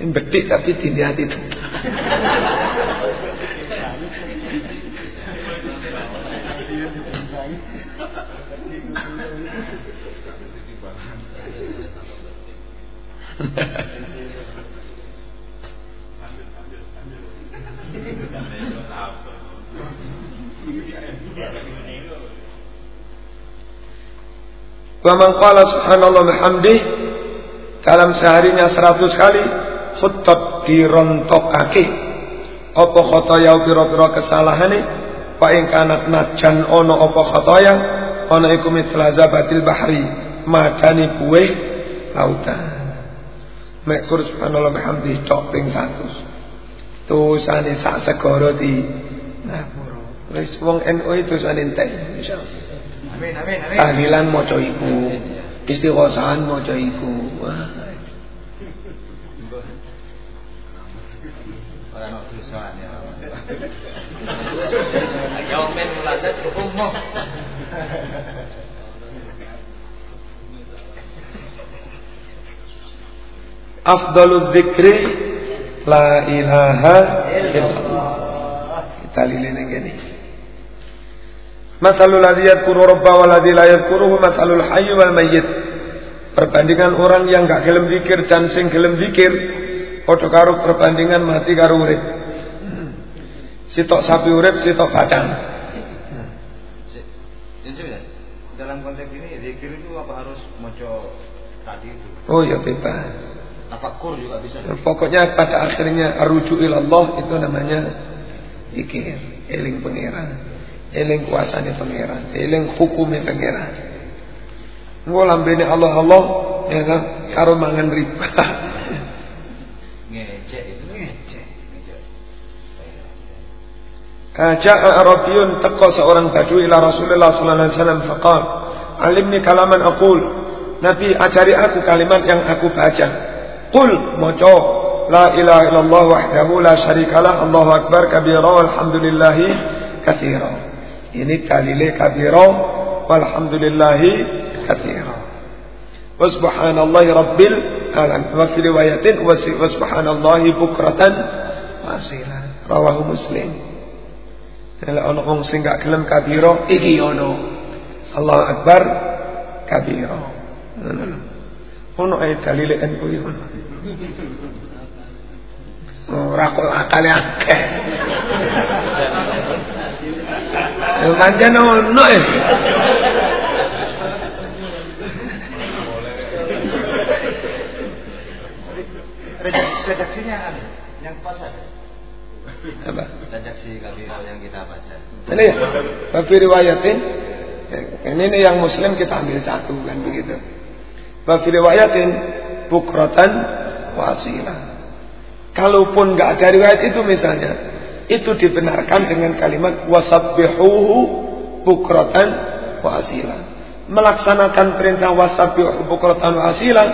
Bedik tapi diniati tepat. Wa man qala subhanallah bihamdih dalam seharinya seratus kali khuttat dirontokake. Apa khotoya pira-pira kesalahane wa ing kanat najan ono apa khotoya ono iku mithla zabatil bahri madani kuwe lautan mek kur subhanallah bihamdih tok ping 100 tusane sak segara di ngapura wis wong NU itu sane entek insyaallah Amin amin amin. tahlilan maca iku istighosahan maca iku wah Ora ono tulisan ya. Ya men muladat umum. Afdalul dzikri la ilaha illallah kita lilin ngene Masalul ladzi yadhkuru rabba wal ladzi la yadhkuruhu masalul hayy wal mayyit. Perbandingan orang yang gak gelem zikir dan sing gelem zikir padha karo perbandingan mati karo urip. Sitok sapi urip, sitok padang. Dalam konteks ini zikir itu apa harus maca tadi itu? Oh ya bebas. Tafakur juga bisa. Pokoknya pada akhirnya aruju ilallah itu namanya zikir, eling pangeran. Eling kuasane pangeran, eling hukume pangeran. Engko lambene Allah Allah ya kan karo mangan riba. Ngecek itu ngecek. Ja'a Arabiyun taqqa seorang badui ila Rasulullah sallallahu alaihi wasallam faqal Alimni kalaman aqul Nabi ajari aku kalimat yang aku baca Qul maca La ilaha illallah wahdahu la syarikalah Allahu akbar kabira walhamdulillahi katsira ini dalile kabira walhamdulillahi katsira. Wa subhanallahi rabbil alamin. Wa fi riwayatin wa subhanallahi bukratan wasila. Rawahu Muslim. Kalau ana wong sing gak gelem kabira iki ono. Allahu Akbar kabira. Ono ae dalile NU iki ono. Ora kok akale akeh. Pancen ono ya. Redaksinya ada yang pas ada. Apa? Redaksi kabiro yang kita baca. Ini ya, Bafi riwayatin ini yang muslim kita ambil satu kan begitu. Bafi riwayatin bukratan. Kalaupun nggak ada riwayat itu misalnya, itu dibenarkan dengan kalimat wasabbihuhu bukratan wa asila. Melaksanakan perintah wasabbihuhu bukratan wa asila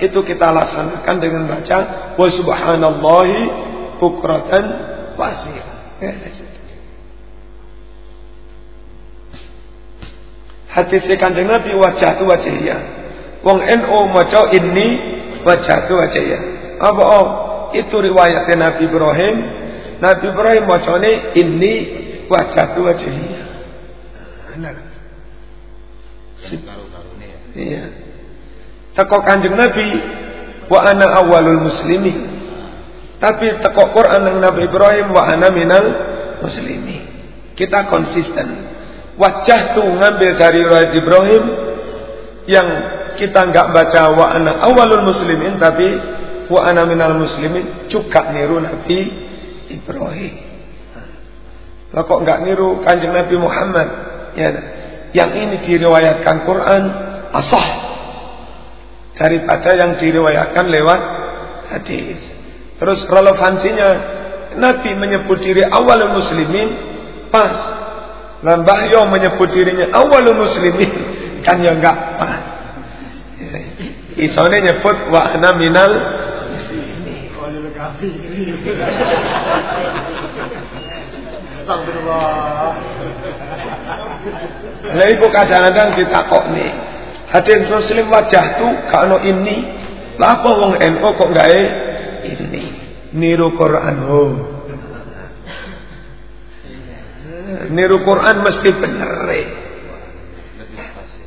itu kita laksanakan dengan baca wa subhanallahi bukratan wa asila. Ya, Hadis kanjeng Nabi wajah tu wajahnya. Wong NU maca ini wajah tu wajahnya. Apa oh? Itu riwayatnya Nabi Ibrahim Nabi Ibrahim macane ini wajah wajhiya. Benar. Iya. Teko kanjeng Nabi wa ana awalul muslimin. Tapi teko Quran yang Nabi Ibrahim wa ana minal muslimi. Kita konsisten. Wajah tuh ngambil dari riwayat Ibrahim yang kita nggak baca wa ana awalul muslimin tapi wa ana minal muslimin juga niru Nabi Ibrahim. Lah kok nggak niru kanjeng Nabi Muhammad? Ya, yang ini diriwayatkan Quran asah daripada yang diriwayatkan lewat hadis. Terus relevansinya Nabi menyebut diri awal muslimin pas. Lambah yo menyebut dirinya awal muslimin kan ya enggak pas. Isone nyebut wa ana minal Astagfirullah. Lah iku kadang-kadang nih. Hadis muslim wajah tu kalau ini. Lah apa wong NU kok gawe ini? Niru Quran oh. Niru Quran mesti bener.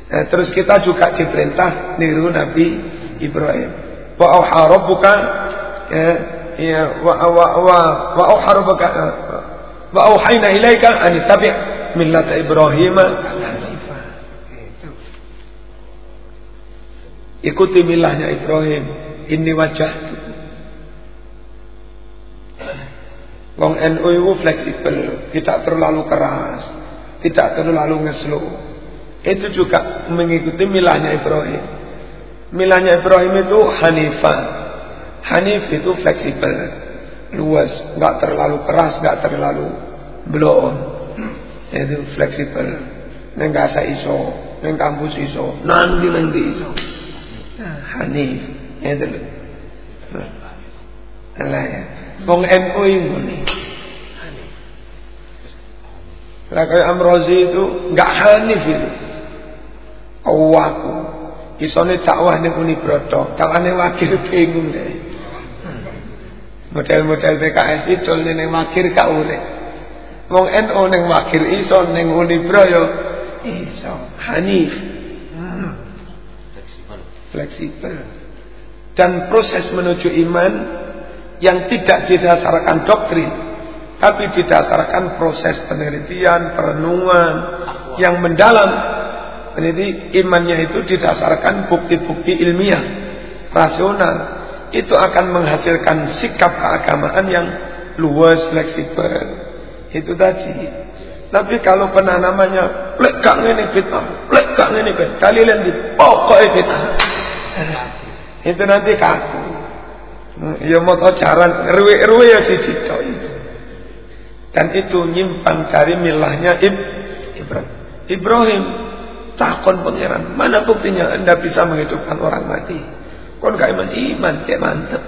Nah, terus kita juga diperintah niru Nabi Ibrahim. Wa auha rabbuka ya, ya wa wa wa wa auha rabbuka wa auhayna ilaika an tabi' millata Ibrahim Ikuti milahnya Ibrahim. Ini wajah. Wong NU itu fleksibel, tidak terlalu keras, tidak terlalu ngeslu. Itu juga mengikuti milahnya Ibrahim. Milahnya Ibrahim itu Hanifah. Hanif itu fleksibel, luas, nggak terlalu keras, nggak terlalu belum. Itu fleksibel. Neng gasa iso, neng kampus iso, nanti nanti iso. Hanif. Itu lho. Lah ya. Wong NU ini. Lah kayak Amrozi itu enggak Hanif itu. Awaku. Isone dakwah ning Unibroto, dakwane wakil bingung deh. Model-model PKS itu ning wakil gak urip. Wong NU ning wakil iso ning Unibro yo iso. Hanif fleksibel. Dan proses menuju iman yang tidak didasarkan doktrin, tapi didasarkan proses penelitian, perenungan yang mendalam. Jadi imannya itu didasarkan bukti-bukti ilmiah, rasional. Itu akan menghasilkan sikap keagamaan yang luas, fleksibel. Itu tadi. Tapi kalau penanamannya plek kak ini fitnah, plek kak ini fitnah, kali di pokok fitnah. itu nanti kaku. Ya mau jaran rwe-rwe ya si cito itu. Dan itu nyimpang dari milahnya Ib Ibrahim. Ibrahim takon pangeran, mana buktinya Anda bisa menghidupkan orang mati? Kon gak iman iman, cek mantep.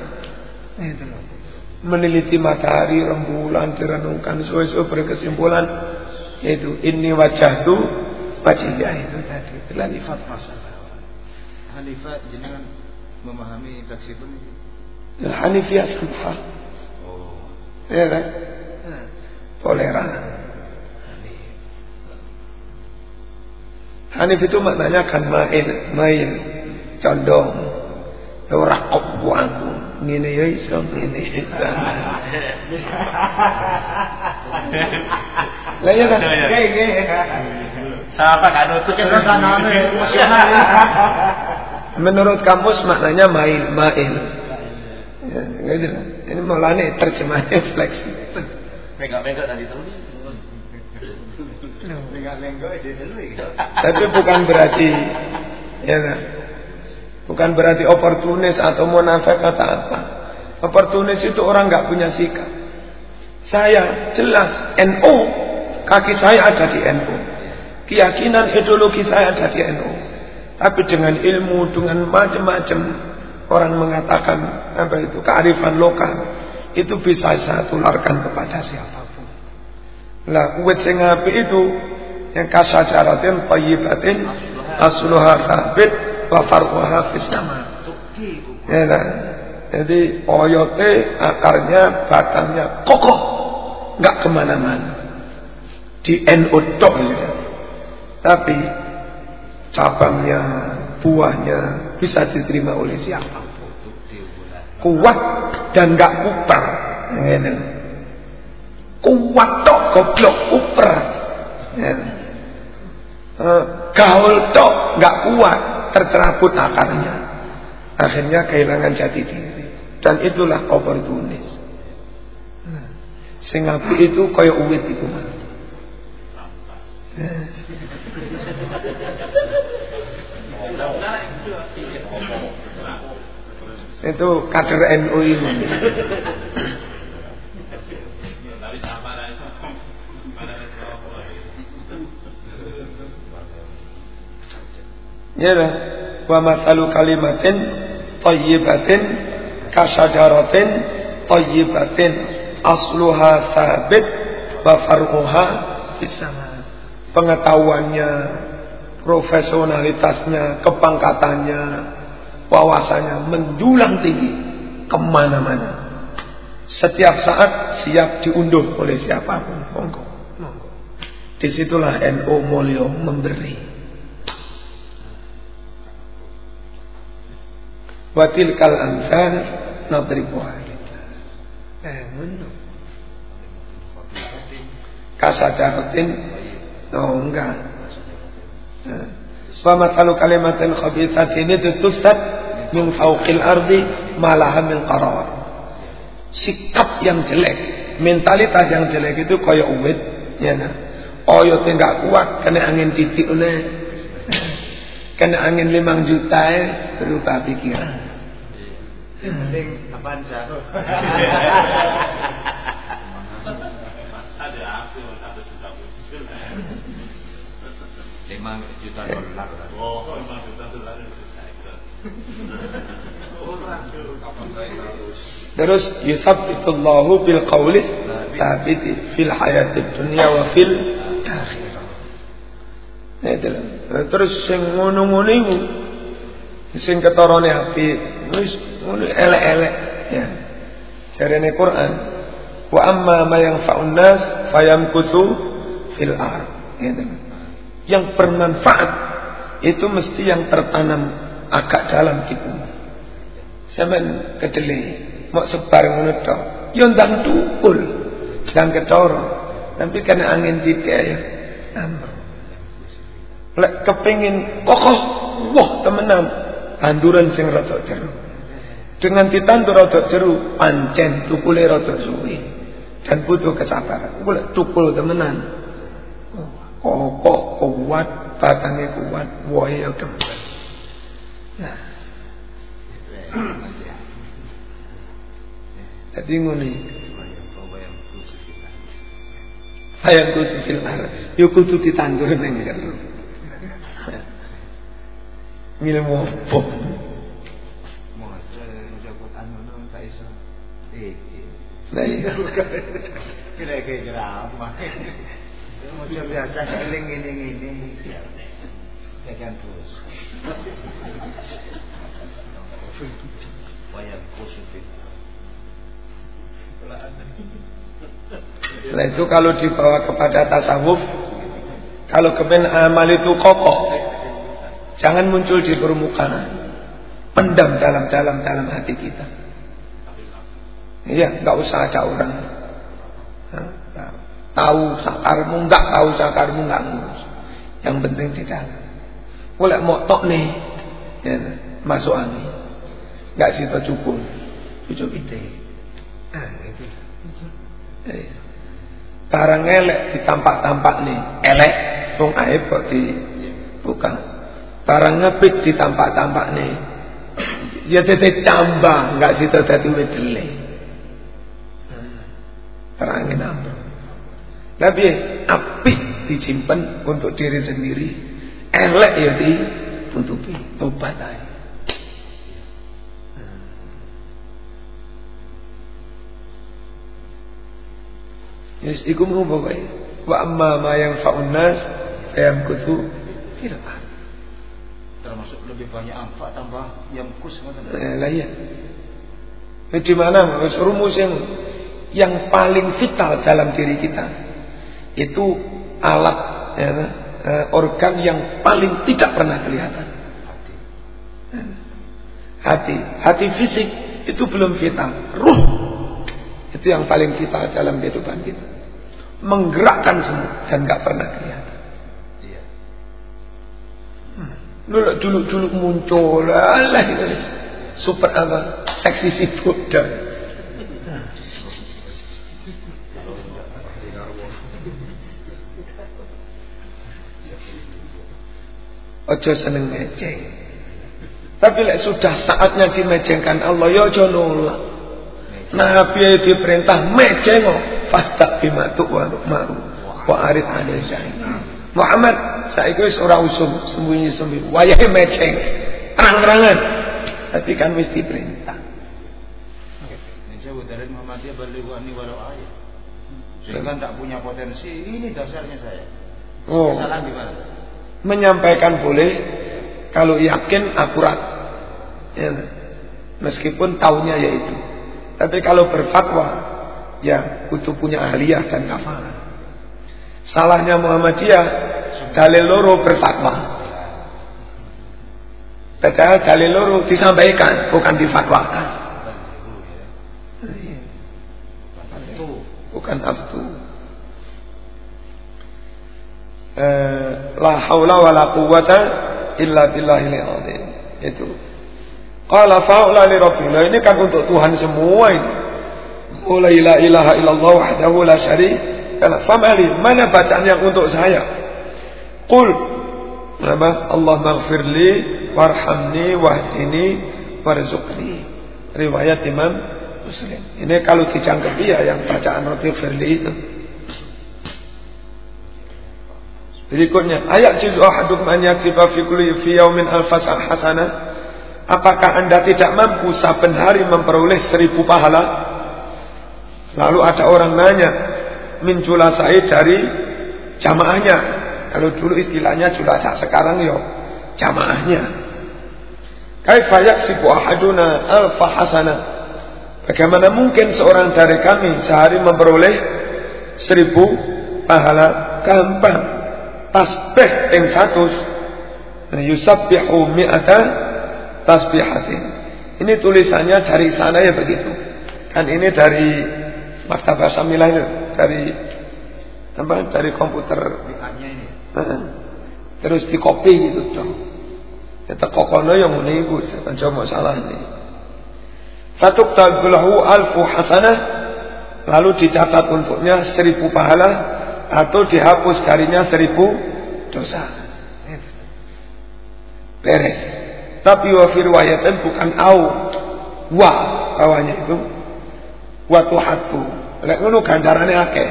Itu Meneliti matahari, rembulan, direnungkan, sesuai berkesimpulan itu ini wajah tu wajah itu tadi. Itulah nifat masalah. Hanifah jenengan memahami fleksibel itu? Hanifiyah samha. Oh. Ya kan? Toleran. Hanif itu maknanya kan main, main, condong. Ora kok aku ngene ya iso ngene. Lah ya kan? Nggih nggih. Terus anane emosional. Menurut kamus maknanya main, main. Ya, gitu. Ini malah nih terjemahnya fleksibel. Megak-megak tadi tulis. Tapi bukan berarti ya kan? Bukan berarti oportunis atau munafik atau apa. Oportunis itu orang nggak punya sikap. Saya jelas NU, kaki saya ada di NU. Keyakinan ideologi saya ada di NU. Tapi dengan ilmu, dengan macam-macam orang mengatakan apa itu kearifan lokal itu bisa saya tularkan kepada siapa pun. Lah uwit sing itu yang kasajaratin thayyibatin asluha thabit wa farquha fis sama. Ya nah. Jadi oyote akarnya batangnya kokoh, nggak ke mana-mana. Di NU tok Tapi cabangnya, buahnya bisa diterima oleh siapa. Kuat dan gak kuper. Kuat tok goblok kuper. Eh, gaul tok gak kuat tercerabut akarnya. Akhirnya kehilangan jati diri. Dan itulah oportunis. Sing itu kaya uwit itu. Itu kader NU ini. Ya lah. Wa masalu kalimatin tayyibatin kasajaratin tayyibatin asluha sabit wa far'uha bisama. Pengetahuannya, profesionalitasnya, kepangkatannya, wawasannya menjulang tinggi ke mana-mana. Setiap saat siap diunduh oleh siapa pun. Monggo, monggo. Di situlah NU Mulyo memberi. Watil kal ansar nadribuha Eh, menurut. Kasajaratin Oh enggak Wa matalu kalimatin khabithatin itu tusat min fauqil ardi malaha min qarar. Sikap yang jelek, mentalitas yang jelek itu kaya uwit, ya nah. Oyo tidak kuat kena angin titik oleh kena angin limang juta es berubah pikiran. Penting apaan sih? lima juta dolar. Oh, lima juta dolar itu Terus yuthabbitullahu bil qawli thabit fil hayatid dunya wa fil. Nah, Terus sing ngono-ngono iku sing ketorone api wis ngono elek-elek ya. Jarene Quran wa amma ma yanfa'un nas fayamkuthu fil ard. Gitu yang bermanfaat itu mesti yang tertanam agak dalam bumi. Sampeyan kedele mau sebar ngono tok. Yo ndang tukul, ndang ketara. Tapi karena angin tidak ya ambruk. Lek kepengin kokoh, wah temenan. Tanduran sing rada jeru. Dengan ditandur rada jeru, pancen tukule rada suwi. Dan butuh kesabaran. Boleh tukul temenan. Kokoh kuat batangnya kuat buaya kembali nah. Jadi ngene. Saya kudu fil arep yo kudu ditandur ning ngilmu apa Nah, iya. Kira-kira apa? Mojo biasa eling ngene-ngene. Tekan terus. Wayang kusupit. Nah itu kalau dibawa kepada tasawuf, kalau kepen amal itu kokoh, jangan muncul di permukaan, pendam dalam-dalam dalam hati kita. Iya, nggak usah ada orang. Tahu sakarmu enggak tahu sakarmu enggak ngurus. Yang penting di dalam. Boleh motok nih. Ya, masuk angin. Enggak sih cukul. Cucuk ide. Ah, itu. Eh. Barang elek ditampak-tampak nih. Elek. Wong aib kok di Barang ngebit ditampak-tampak nih. Ya tete cambah, enggak sih dadi wedele. Terangin apa? Tapi api disimpan untuk diri sendiri. Elek ya ditutupi. Tobat aja. Yes, iku mau pokoknya. Wa amma ma yang fa'unnas ayam kutu Termasuk lebih banyak amfa tambah yang kus Eh, lah ya. Di mana rumus yang yang paling vital dalam diri kita itu alat ya, eh, organ yang paling tidak pernah kelihatan. Hati, hati fisik itu belum vital. Ruh itu yang paling vital dalam kehidupan kita. Menggerakkan semua dan nggak pernah kelihatan. Dulu dulu dulu muncul, Allah super apa? Seksi si Buddha. Ojo seneng meceng. Tapi lek sudah saatnya dimejengkan Allah ya ojo nolak. Nabi diperintah meceng fastaq bima wa maru wa arid anil jahil. Muhammad saiki wis ora usum sembunyi-sembunyi. Wayahe meceng. Terang-terangan. Tapi kan wis diperintah. Dari Muhammadiyah walau ayat. Saya kan tak punya potensi. Ini dasarnya saya. Oh. Kesalahan di mana? Menyampaikan boleh kalau yakin akurat. Ya. Meskipun tahunya yaitu. Tapi kalau berfatwa ya butuh punya ahliyah dan kafalah. Salahnya Muhammadiyah dalil loro berfatwa. Padahal dalil loro disampaikan bukan difatwakan. Bukan abdu. Eh, la haula wa la quwwata illa billahil azim. Itu. Qala fa'ula li rabbil Ini kan untuk Tuhan semua ini. Mulai la ilaha illallah wahdahu la syarika famali mana bacaan yang untuk saya? Qul apa? Allah maghfirli warhamni wahdini warzuqni. Riwayat Imam Muslim. Ini kalau dicangkepi ya yang bacaan Rabbi Firli itu. Berikutnya, ayat jizu ahadukum an yaksiba fi kulli fi yaumin alfas hasanah. Apakah Anda tidak mampu saben hari memperoleh seribu pahala? Lalu ada orang nanya, min julasai dari jamaahnya. Kalau dulu istilahnya julasa, sekarang yo jamaahnya. Kaifa yaksibu ahaduna alfa hasanah? Bagaimana mungkin seorang dari kami sehari memperoleh seribu pahala? Gampang tasbih yang satu yusabbihu mi'ata tasbihatin ini tulisannya dari sana ya begitu kan ini dari maktabah samilah itu dari apa dari komputer terus di copy gitu dong kita kokono yang ini ibu saya coba salah ini Fatuk tablahu alfu hasanah lalu dicatat untuknya seribu pahala atau dihapus darinya seribu dosa. Beres. Tapi wa firwayatan bukan au. Wa bawahnya itu. Wa tuhatu. Lek ngono ganjarane akeh.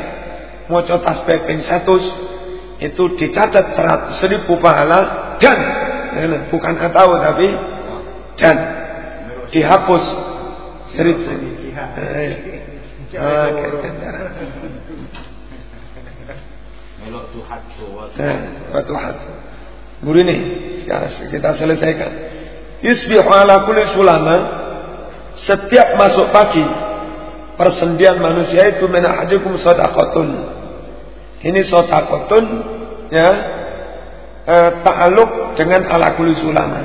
Maca tasbih ping 100 itu dicatat seratus seribu pahala dan bukan atau tapi dan dihapus seribu. Eh, melok tuhat eh, tuhat Guru ini ya, kita selesaikan. Yusbihu ala kulli sulama setiap masuk pagi persendian manusia itu menahajukum sodakotun. Ini sodakotun ya e, ta'aluk dengan ala kulli sulama.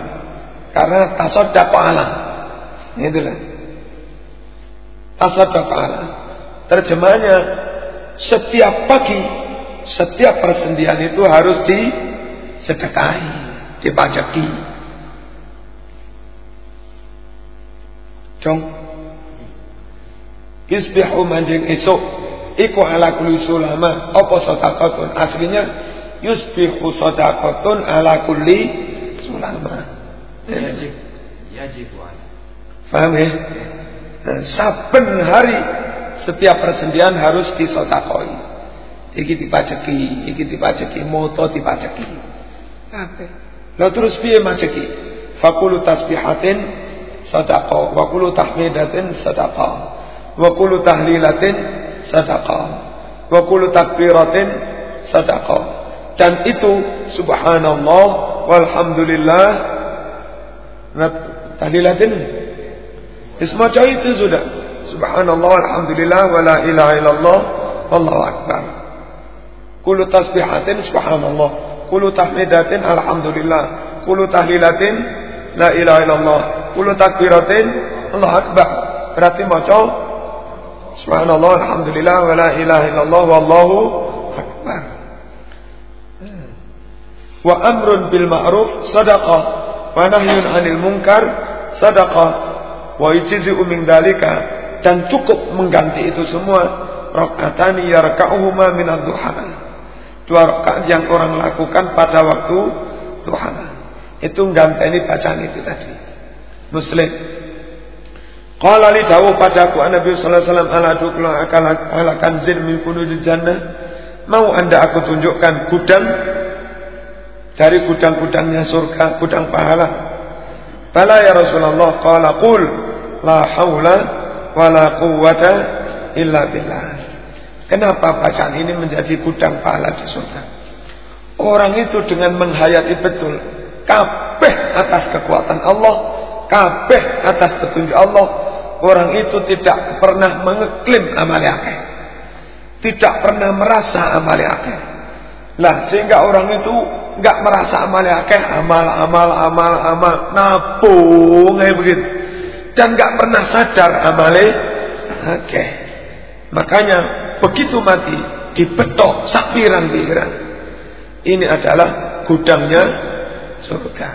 Karena tasoddaqa ala. Itulah. Tasoddaqa ala. Terjemahnya setiap pagi setiap persendian itu harus disedekahi, dipajaki. Jong. Isbihu manjing esok iku ala kulli sulama apa sedekatun aslinya yusbihu sedekatun ala kulli sulama. Yajib. Yajib. Paham ya? Nah, saben hari setiap persendian harus disodakoi iki dipajeki, iki dipajeki, moto dipajeki. Kabeh. Lah terus piye majeki? Fakulu tasbihatin sadaqah, wa kulu tahmidatin sadaqah, wa kulu tahlilatin sadaqah, wa kulu takbiratin sadaqah. Dan itu subhanallah walhamdulillah nah, tahlilatin Isma itu sudah Subhanallah alhamdulillah wa la ilaha illallah wallahu akbar Kulu tasbihatin subhanallah. Kulu tahmidatin alhamdulillah. Kulu tahlilatin la ilaha illallah. Kulu takbiratin Allah akbar. Berarti maca subhanallah alhamdulillah wa la ilaha illallah wallahu akbar. Wa amrun bil ma'ruf sadaqah wa nahyun 'anil munkar sadaqah wa yujzi'u min dalika dan cukup mengganti itu semua rakaatani yarka'uhuma min ad-duha dua rakaat yang orang lakukan pada waktu duha. Itu ini bacaan itu tadi. Muslim. Qala li dawu padaku Nabi sallallahu alaihi wasallam ala dukla ala kanzin min kunuzil jannah. Mau Anda aku tunjukkan gudang dari gudang-gudangnya surga, gudang pahala. Bala ya Rasulullah qala qul la haula wala quwwata illa billah. Kenapa bacaan ini menjadi gudang pahala di surga? Orang itu dengan menghayati betul kabeh atas kekuatan Allah, kabeh atas petunjuk Allah. Orang itu tidak pernah mengeklaim amal akeh. Tidak pernah merasa amal akeh. Lah sehingga orang itu nggak merasa amal akeh, amal amal amal amal nabung kayak begitu. Dan nggak pernah sadar amale akeh. Makanya begitu mati dibetok sak pirang-pirang. Ini adalah gudangnya surga.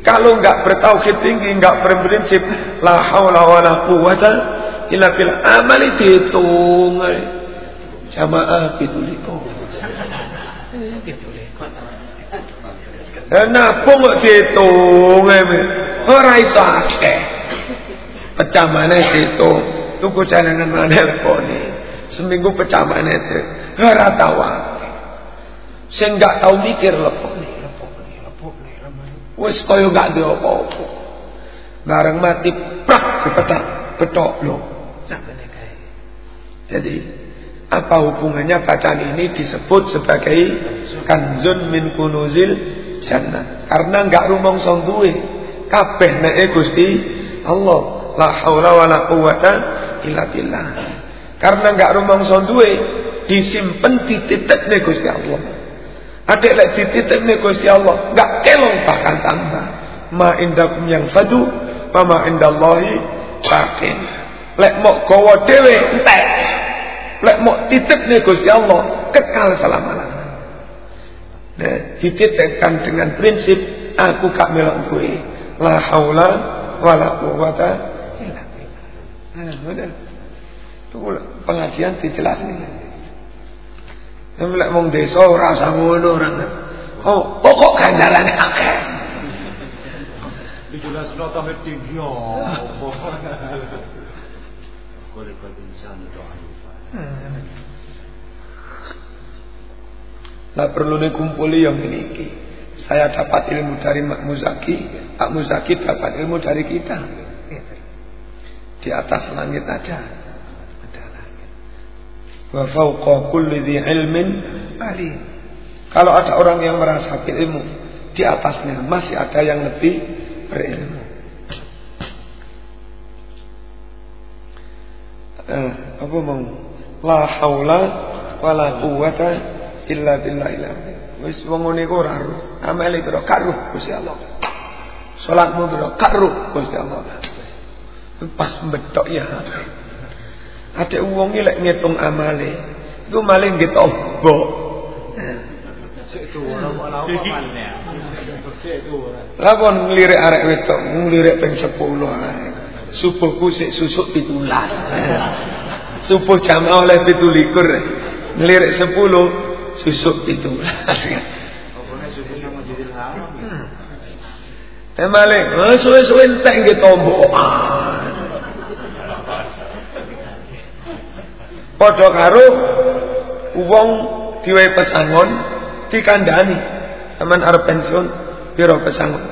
Kalau nggak bertauhid tinggi, nggak berprinsip la haula wala quwata illa bil amali dihitung. Jamaah pituliko. Nabung kok dihitung ora iso akeh. Pecah mana dihitung. Tuku cadangan mana lekone. Seminggu pecah mana itu. Ora akeh. Sing gak tahu mikir lepone. Wis kaya gak ada apa-apa. Bareng mati prak dipetak betok lo. Jadi apa hubungannya bacaan ini disebut sebagai kanzun min kunuzil jannah? Karena enggak rumongso duwe. Kabeh nek Gusti Allah. La haula wala quwata illa billah. Karena enggak rumongso duwe disimpen dititipne Gusti Allah. Adik lek dititipne Gusti Allah, enggak kelong bahkan tambah. Ma indakum yang fadu, wa ma indallahi baqin. Lek mok gawa dhewe entek. Lek mok titipne Gusti Allah, kekal selama-lamanya. Nah, dititipkan dengan prinsip aku gak melok duwe. La haula wala quwata illa billah. Nah, Itu pengajian dijelasin. Lek wong desa ora usah ngono ora. Oh, pokok ganjarane akeh. Dijelasno tauhid tinggi apa? Kholaqal insana dha'ifa. Lah perlu dikumpuli yang ini. Saya dapat ilmu dari Mak Muzaki, Mak Muzaki dapat ilmu dari kita. Di atas langit ada Wa fawqa kulli dhi ilmin alim. Kalau ada orang yang merasa ilmu, di atasnya masih ada yang lebih berilmu. Eh, apa mau? La haula wala quwata illa billah Wis wong ngene iku ora ro. Amale pira karuh Gusti Allah. Salatmu pira karuh Gusti Allah. Pas mbethok ya. Ada uang lek ngitung amale. Iku maling nggih tombok. Lah ngelirik arek wedok, ngelirik ping 10 ae. Subuhku sik susuk 17. Subuh jamaah oleh 17. Ngelirik 10 susuk 17. Eh maling, suwe-suwe entek nggih tombok. Padha karo wong diwehi pesangon dikandani. Aman arep pensiun piro pesangon?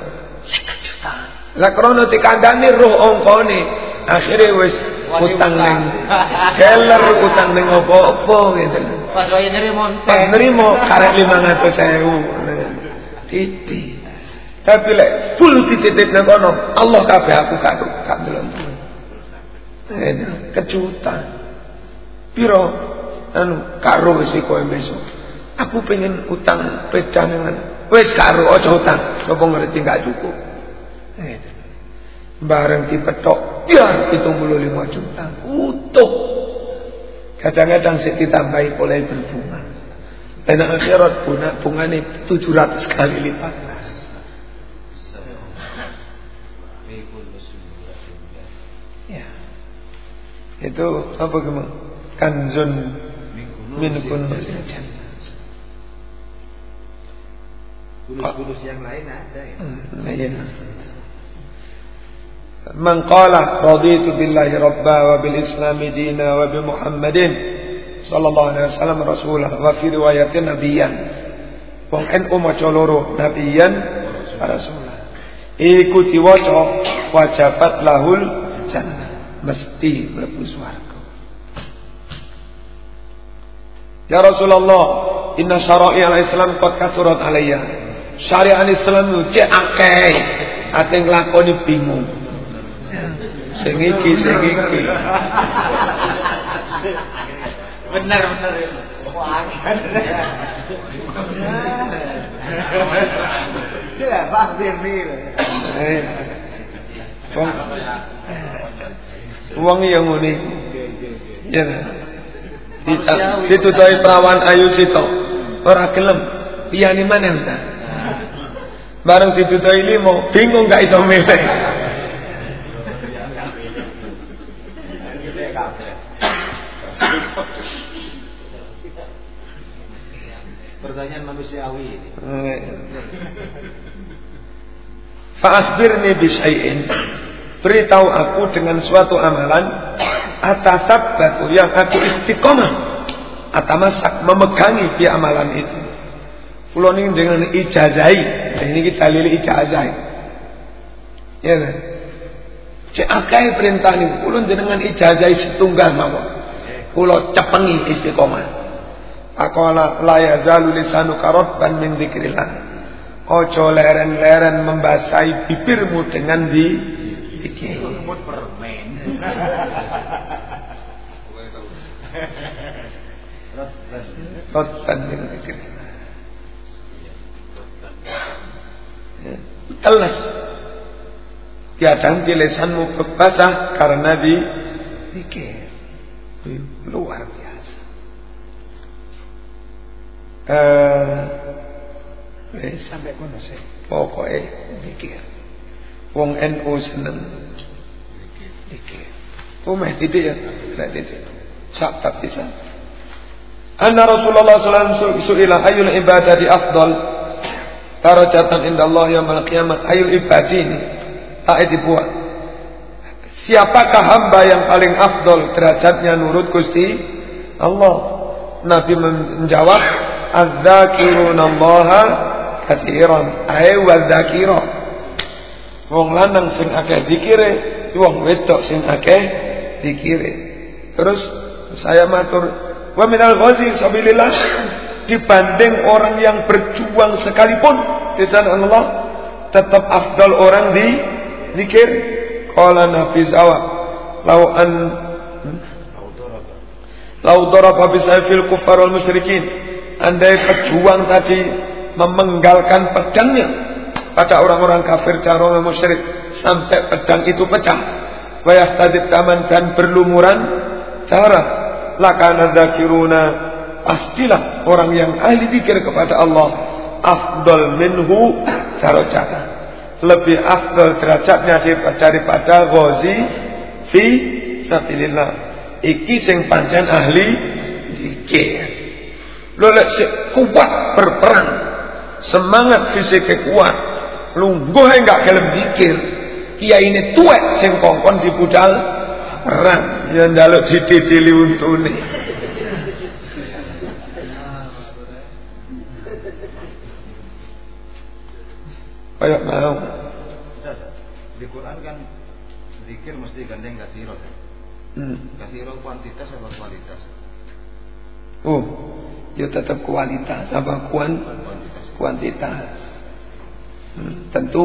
50 juta. Lah krana dikandani roh ongkone, akhire wis utang ning keller utang ning apa-apa gitu. Pas wae nrimo Pas nrimo karek 500.000. Titi. Tapi lek full dititip nang kono, Allah kabeh aku gak gak delok. Kejutan. Piro anu karo risiko besok. Aku pengen utang pedangan. Wes karo ojo utang. Sopo ngerti gak cukup. Bareng dipetok, ya itu mulu lima juta. Utuh. Kadang-kadang sih ditambahi mulai berbunga. Dan akhirat bunga bunga ini 700 kali lipat. Ya. Itu apa gimana? Kanzun min kunuzil jannah. Gurus-gurus yang lain ada ya. Hmm, iya. Man qala raditu billahi wa bil islami dina wa bi Muhammadin sallallahu alaihi wasallam rasulah wa fi riwayatin nabiyan. Wong NU maca loro nabiyan rasulah. Iku diwaca wajabat lahul jannah mesti mlebu swarga. Ya Rasulullah, inna syara'i al-Islam qad kathurat alayya. Syariat Islam itu cek akeh, ate nglakoni bingung. Sing iki sing iki. Benar benar. Jelas Pak Firmir. Eh. Wong Wong yang ngene. Ya. Ditutupi perawan ayu sito. Ora gelem. Liyane mana Ustaz? Bareng ditutupi limo, bingung gak iso milih. Pertanyaan manusiawi. Fa'asbirni bisyai'in. Beritahu aku dengan suatu amalan batu yang aku istiqomah atamasak memegangi di amalan itu. Pulau ini dengan ijazai, ini kita lili ijazai. Ya kan? Perintah ini, pulau dengan ijazai setunggal mawon. Pulau cepengi istiqomah. Akola la yazalu lisanu karotban min dzikrillah. Ojo leren-leren membasahi bibirmu dengan di dikir. permen. Rotan min dzikrillah. Ya. Telas. Tiada lisanmu basah karena di dikir. Luar biasa. Eh, eh sampai mana sih? Pokoknya dikir. Wong NU seneng. Dikir. Umeh titik ya, tidak titik. Sak tak bisa. Anna Rasulullah sallallahu alaihi wasallam ayyul ibadati afdal? Darajatan inda Allah yaumil qiyamah ayul ibadi ini tak dibuat. Siapakah hamba yang paling afdol derajatnya nurut Gusti Allah? Nabi menjawab az-zakiruna Allah katsiran. Ay wa wong lanang sing akeh dikire wong wedok sing akeh dikire. Terus saya matur wa minal ghazi sabilillah. Dibanding orang yang berjuang sekalipun di Allah tetap afdal orang di zikir. Qala nabi sawa lau an lau daraba bisayfil kuffar wal musyrikin. Andai pejuang tadi memenggalkan pedangnya pada orang-orang kafir dan orang musyrik sampai pedang itu pecah. Wayah tadib taman dan berlumuran cara. Lakana dzakiruna pastilah orang yang ahli zikir kepada Allah afdal minhu darajatan lebih afdal derajatnya daripada ghazi fi sabilillah. Iki sing pancen ahli zikir lho lek kuat berperang semangat fisik kuat lungguh enggak gelem zikir kiai ini tuwek sing kongkon di budal perang ya ndaluk dididili untune Kayak mau. Di Quran kan zikir mesti gandeng kasiro. Hmm. Kasiro kuantitas atau kualitas? Oh, ya tetap kualitas apa kuan kuantitas. Tentu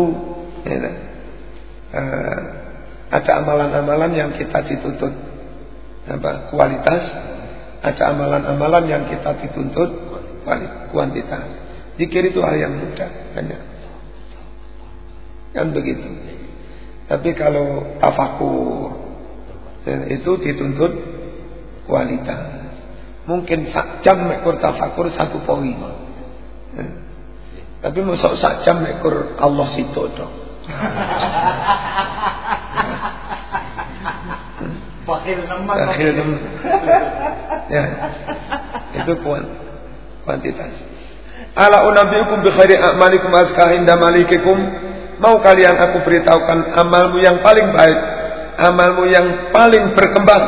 ya, uh, ada amalan-amalan yang kita dituntut apa kualitas, ada amalan-amalan yang kita dituntut kuantitas. Zikir itu hal yang mudah, banyak. Kan begitu. Tapi kalau tafakur ya, itu dituntut kualitas. Mungkin sak jam ekor tafakur satu poin. Tapi masuk sak jam ekor Allah situ dong. Akhir nama. Akhir nama. Ya. Itu kuantitas. Ala unabiukum bi khairi a'malikum azka inda malikikum. Mau kalian aku beritahukan amalmu yang paling baik, amalmu yang paling berkembang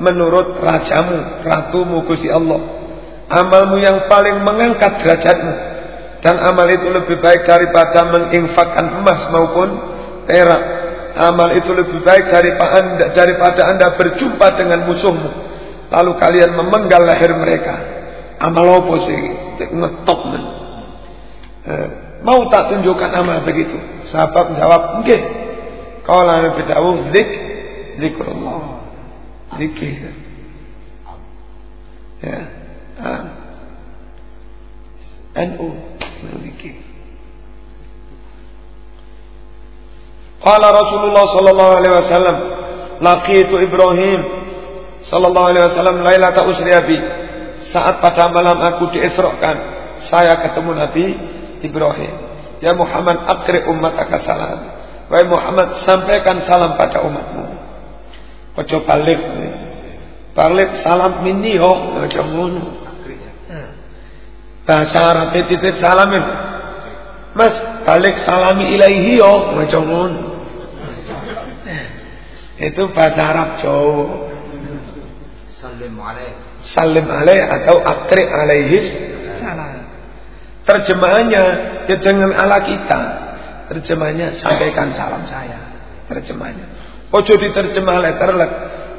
menurut rajamu, ratumu Gusti Allah. Amalmu yang paling mengangkat derajatmu dan amal itu lebih baik daripada menginfakkan emas maupun perak. Amal itu lebih baik daripada anda, daripada anda berjumpa dengan musuhmu. Lalu kalian memenggal leher mereka. Amal apa sih? Ngetop men. Eh, mau tak tunjukkan amal begitu? Sahabat menjawab nggih. Qala nabi dawuh zik zikrullah. Zikir. Ya. Ah. NU Qala Rasulullah sallallahu alaihi wasallam laqitu Ibrahim sallallahu alaihi wasallam lailata usriya bi saat pada malam aku diesrokkan, saya ketemu Nabi Ibrahim. Ya Muhammad, akri umataka salam. Wahai Muhammad, sampaikan salam pada umatmu. Ojo balik. Balik salam minni yo, ojo ngono. Bahasa Arab titip salamin. Mas, balik salami ilaihi yo, ngono. Itu bahasa Arab Jawa. Salim alaih salim alaih atau akri alaihis salam. Terjemahannya ya dengan ala kita. Terjemahannya sampaikan salam saya. Terjemahannya. Ojo diterjemah letterlet.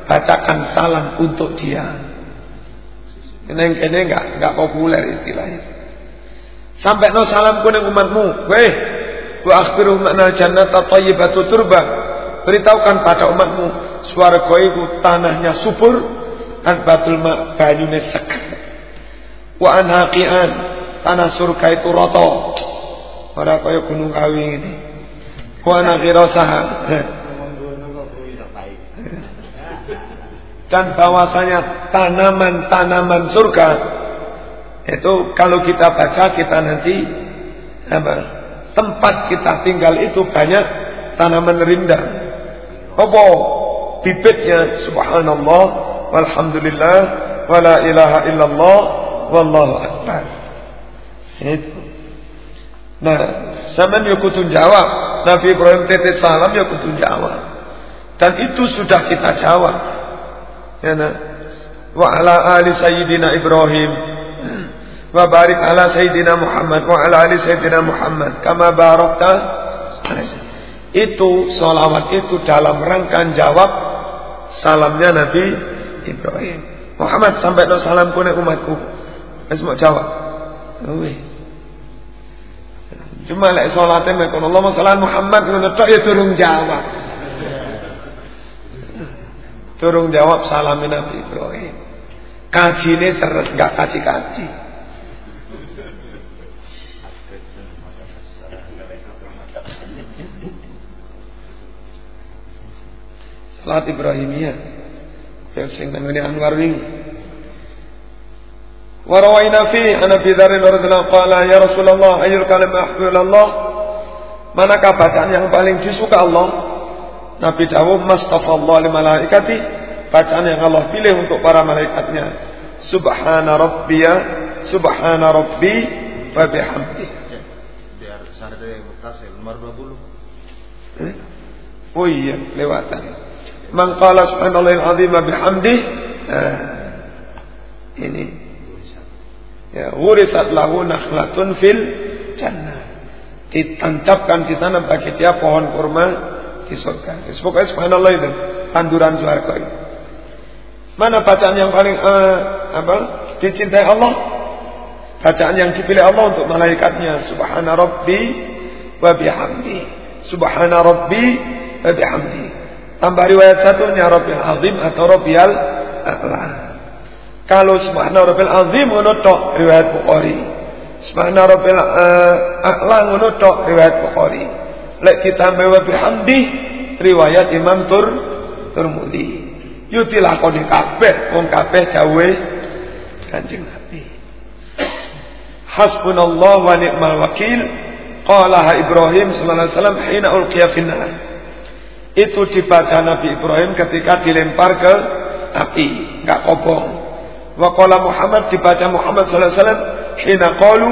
Bacakan salam untuk dia. Ini ini enggak enggak populer istilahnya. Sampai no kuning umatmu. Weh, wa akhbiru makna jannata thayyibatu turba. Beritahukan pada umatmu suara itu tanahnya subur Akbatul ma banyune seger. Wa anhaqian tanah surga itu roto. Ora kaya gunung kawi ini. Wa anaghirasaha. Dan bahwasanya tanaman-tanaman surga itu kalau kita baca kita nanti apa? Tempat kita tinggal itu banyak tanaman rindang. Apa? Bibitnya subhanallah walhamdulillah wala ilaha illallah wallahu akbar. Itu. Nah, zaman ya kutun jawab. Nabi Ibrahim titip salam ya kutun jawab. Dan itu sudah kita jawab. Ya. Wa ala ali sayyidina Ibrahim. Wa barik ala sayyidina Muhammad wa ala ali sayyidina Muhammad kama barakta itu salawat itu dalam rangka jawab salamnya Nabi Ibrahim. Muhammad sampai no salam kune umatku. Mau jawab. Cuma lek salate mek Allah sallallahu Muhammad ngono tok ya turung jawab. Turung jawab salam Nabi Ibrahim. Kajine seret enggak kaji-kaji. Salat Ibrahimiyah yang sering nangani Anwar wa rawaina fi Abi Dzar radhiyallahu qala ya Rasulullah ayyul kalam ahbul Allah manakah bacaan yang paling disuka Allah Nabi dawuh mastafallahu li malaikati bacaan yang Allah pilih untuk para malaikatnya subhana rabbiya subhana rabbi wa bihamdi biar sana bekas nomor 20 eh? oh iya lewatan Man qala subhanallahil azim bihamdih. Nah, ini. Ya, wurisat lahu nakhlatun fil jannah. Ditancapkan di tanah bagi dia pohon kurma di surga. Pokoknya subhanallah itu tanduran surga itu. Mana bacaan yang paling uh, apa? Dicintai Allah? Bacaan yang dipilih Allah untuk malaikatnya. Subhana rabbi wa bihamdi. Subhana rabbi wa bihamdi. Tambah riwayat satunya Rabbil Azim atau Rabbil A'la. Kalau Subhana Rabbil Azim menutup riwayat Bukhari. Subhana Rabbil uh, A'la menutup riwayat Bukhari. Lek kita wa bihamdi riwayat Imam Tur Turmudi. Yutilah kau di kabeh, wong kabeh jawe Kanjeng Nabi. Hasbunallah wa ni'mal wakil. Qala Ibrahim sallallahu alaihi wasallam hina ulqiya finnar. Itu dibaca Nabi Ibrahim ketika dilempar ke api, nggak kobong. Wakola Muhammad dibaca Muhammad sallallahu alaihi wasallam hina qalu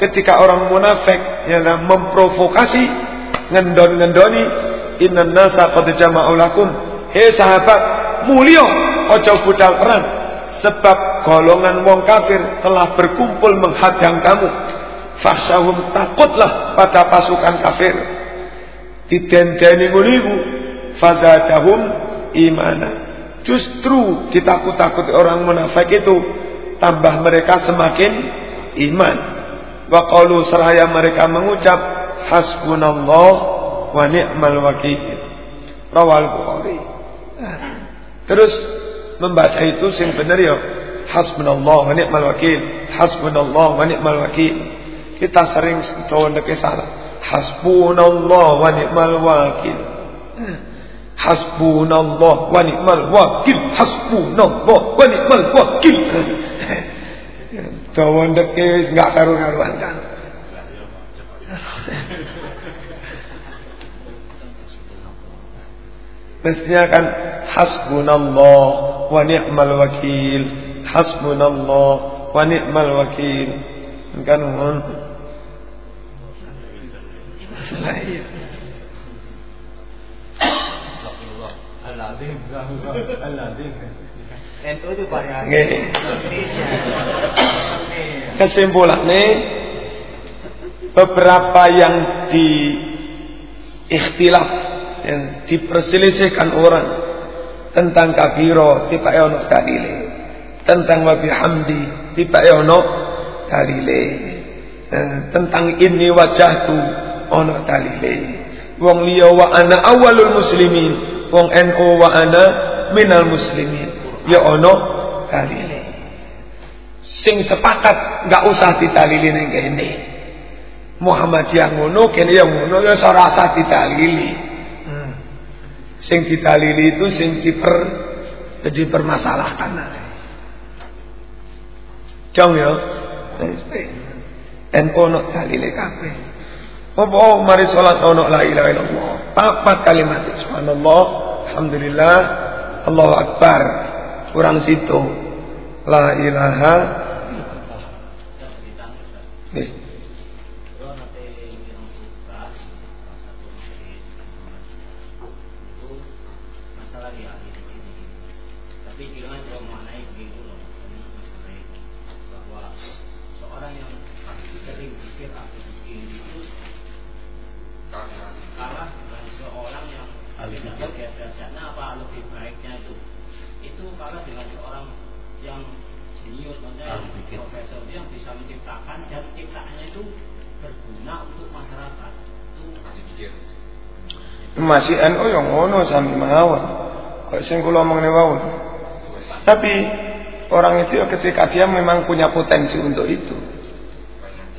ketika orang munafik yang memprovokasi ngendon-ngendoni inna nasa qad jama'u lakum. Sahabat mulia ojo budal perang. Sebab golongan wong kafir telah berkumpul menghadang kamu. Faksahum takutlah pada pasukan kafir. Didendeni nguniku fazadahum imana. Justru ditakut-takuti orang munafik itu tambah mereka semakin iman. Wa qalu seraya mereka mengucap hasbunallah wa ni'mal wakil rawal bukhari terus membaca itu sing benar ya hasbunallah wa ni'mal wakil hasbunallah wa ni'mal wakil kita sering cowok salah Hasbunallah wa ni'mal wakil. Hasbunallah wa ni'mal wakil. Hasbunallah wa ni'mal wakil. Ndeke wis enggak karu-karuan. Mestinya kan hasbunallah wa ni'mal wakil. Hasbunallah wa ni'mal wakil. Kan Iya. Kesimpulannya beberapa yang di ikhtilaf yang diperselisihkan orang tentang kabiro tiba ono dalile. Tentang wabi hamdi tiba ono dalile. Eh, tentang ini wajahku ono dalile. Wong liya wa ana awalul muslimin wong NU wa ana minal muslimin. Ya ono dalile. Sing sepakat nggak usah ditalili ning kene Muhammadiyah ngono kene ya ngono ya ora usah ditalili hmm. sing ditalili itu sing diper jadi permasalahkan Jong ya. NU ono dalile kabeh. Apa mari salat ono la ilaha illallah. Papat kalimat subhanallah, alhamdulillah, Allahu akbar. Kurang situ. La ilaha masih NU yang ngono sami mawon. Kok sing kula omongne wau. Tapi orang itu ketika dia memang punya potensi untuk itu.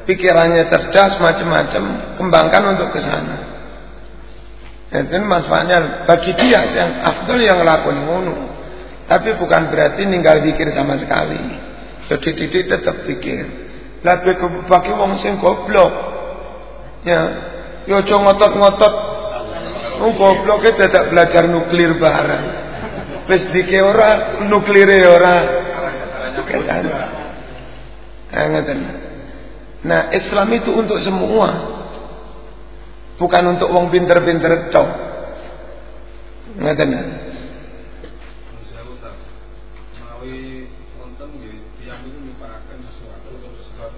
Pikirannya cerdas macam-macam, kembangkan untuk ke sana. Itu manfaatnya bagi dia yang afdol yang ngelakuin ngono. Tapi bukan berarti ninggal pikir sama sekali. Jadi titik tetap pikir. Lebih bagi wong sing goblok. Ya, yo ya ngotot-ngotot Oh gobloke dadak belajar nuklir bareng. Wis dike ora nuklire ora. Nah, nah, Islam itu untuk semua. Bukan untuk wong pinter-pinter tok. Ngeten.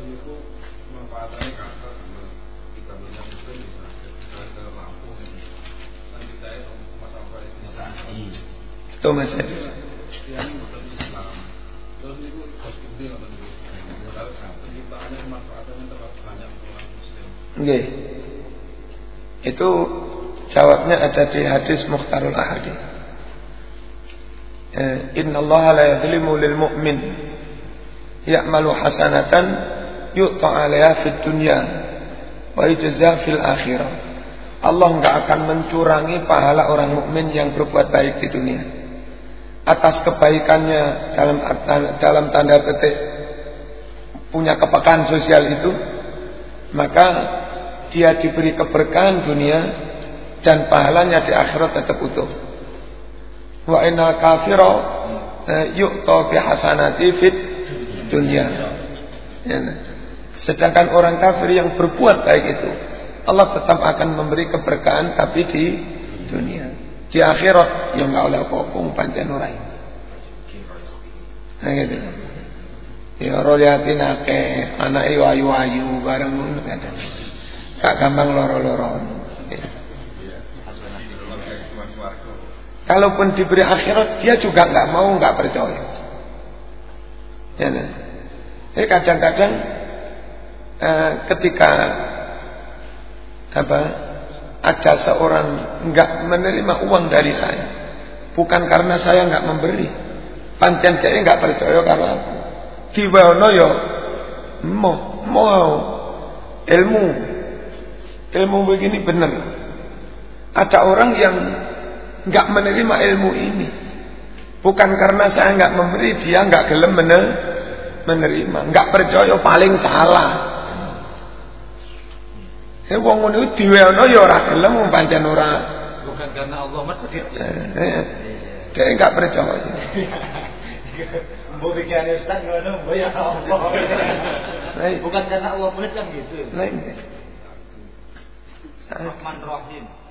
Itu Mas Edi. Nggih. Itu jawabnya ada di hadis Mukhtarul Ahadi. Eh, Inna Allah la yadlimu lil mu'min ya'malu hasanatan yu'ta fid dunya wa yujza fil akhirah. Allah enggak akan mencurangi pahala orang mukmin yang berbuat baik di dunia. Atas kebaikannya dalam dalam tanda petik punya kepekaan sosial itu maka dia diberi keberkahan dunia dan pahalanya di akhirat tetap utuh. Wa inna kafira eh, yu'ta bi hasanati fit dunya ya, Sedangkan orang kafir yang berbuat baik itu Allah tetap akan memberi keberkahan tapi di dunia. Di akhirat yang nggak oleh apa-apa pancen. Nah gitu. Ya royatin akeh, anake ayu-ayu bareng kadang. Gak gampang loro-loro. Ya. Kalaupun diberi akhirat dia juga nggak mau nggak percaya. Ya, nah. Kadang-kadang eh, ketika apa ada seorang nggak menerima uang dari saya, bukan karena saya nggak memberi, pancen saya nggak percaya karena aku. Kiwono yo mau mau ilmu ilmu begini benar. Ada orang yang nggak menerima ilmu ini. Bukan karena saya nggak memberi, dia nggak gelem menerima, nggak percaya paling salah. Ya wong ngono diweono ya ora gelem pancen ora. Bukan karena Allah mergo dia. Eh, eh. Dia nggak percaya. Mbok pikirane Ustaz ngono, mbok ya Allah. Bukan karena Allah kan gitu. Lain. Rahman Rahim.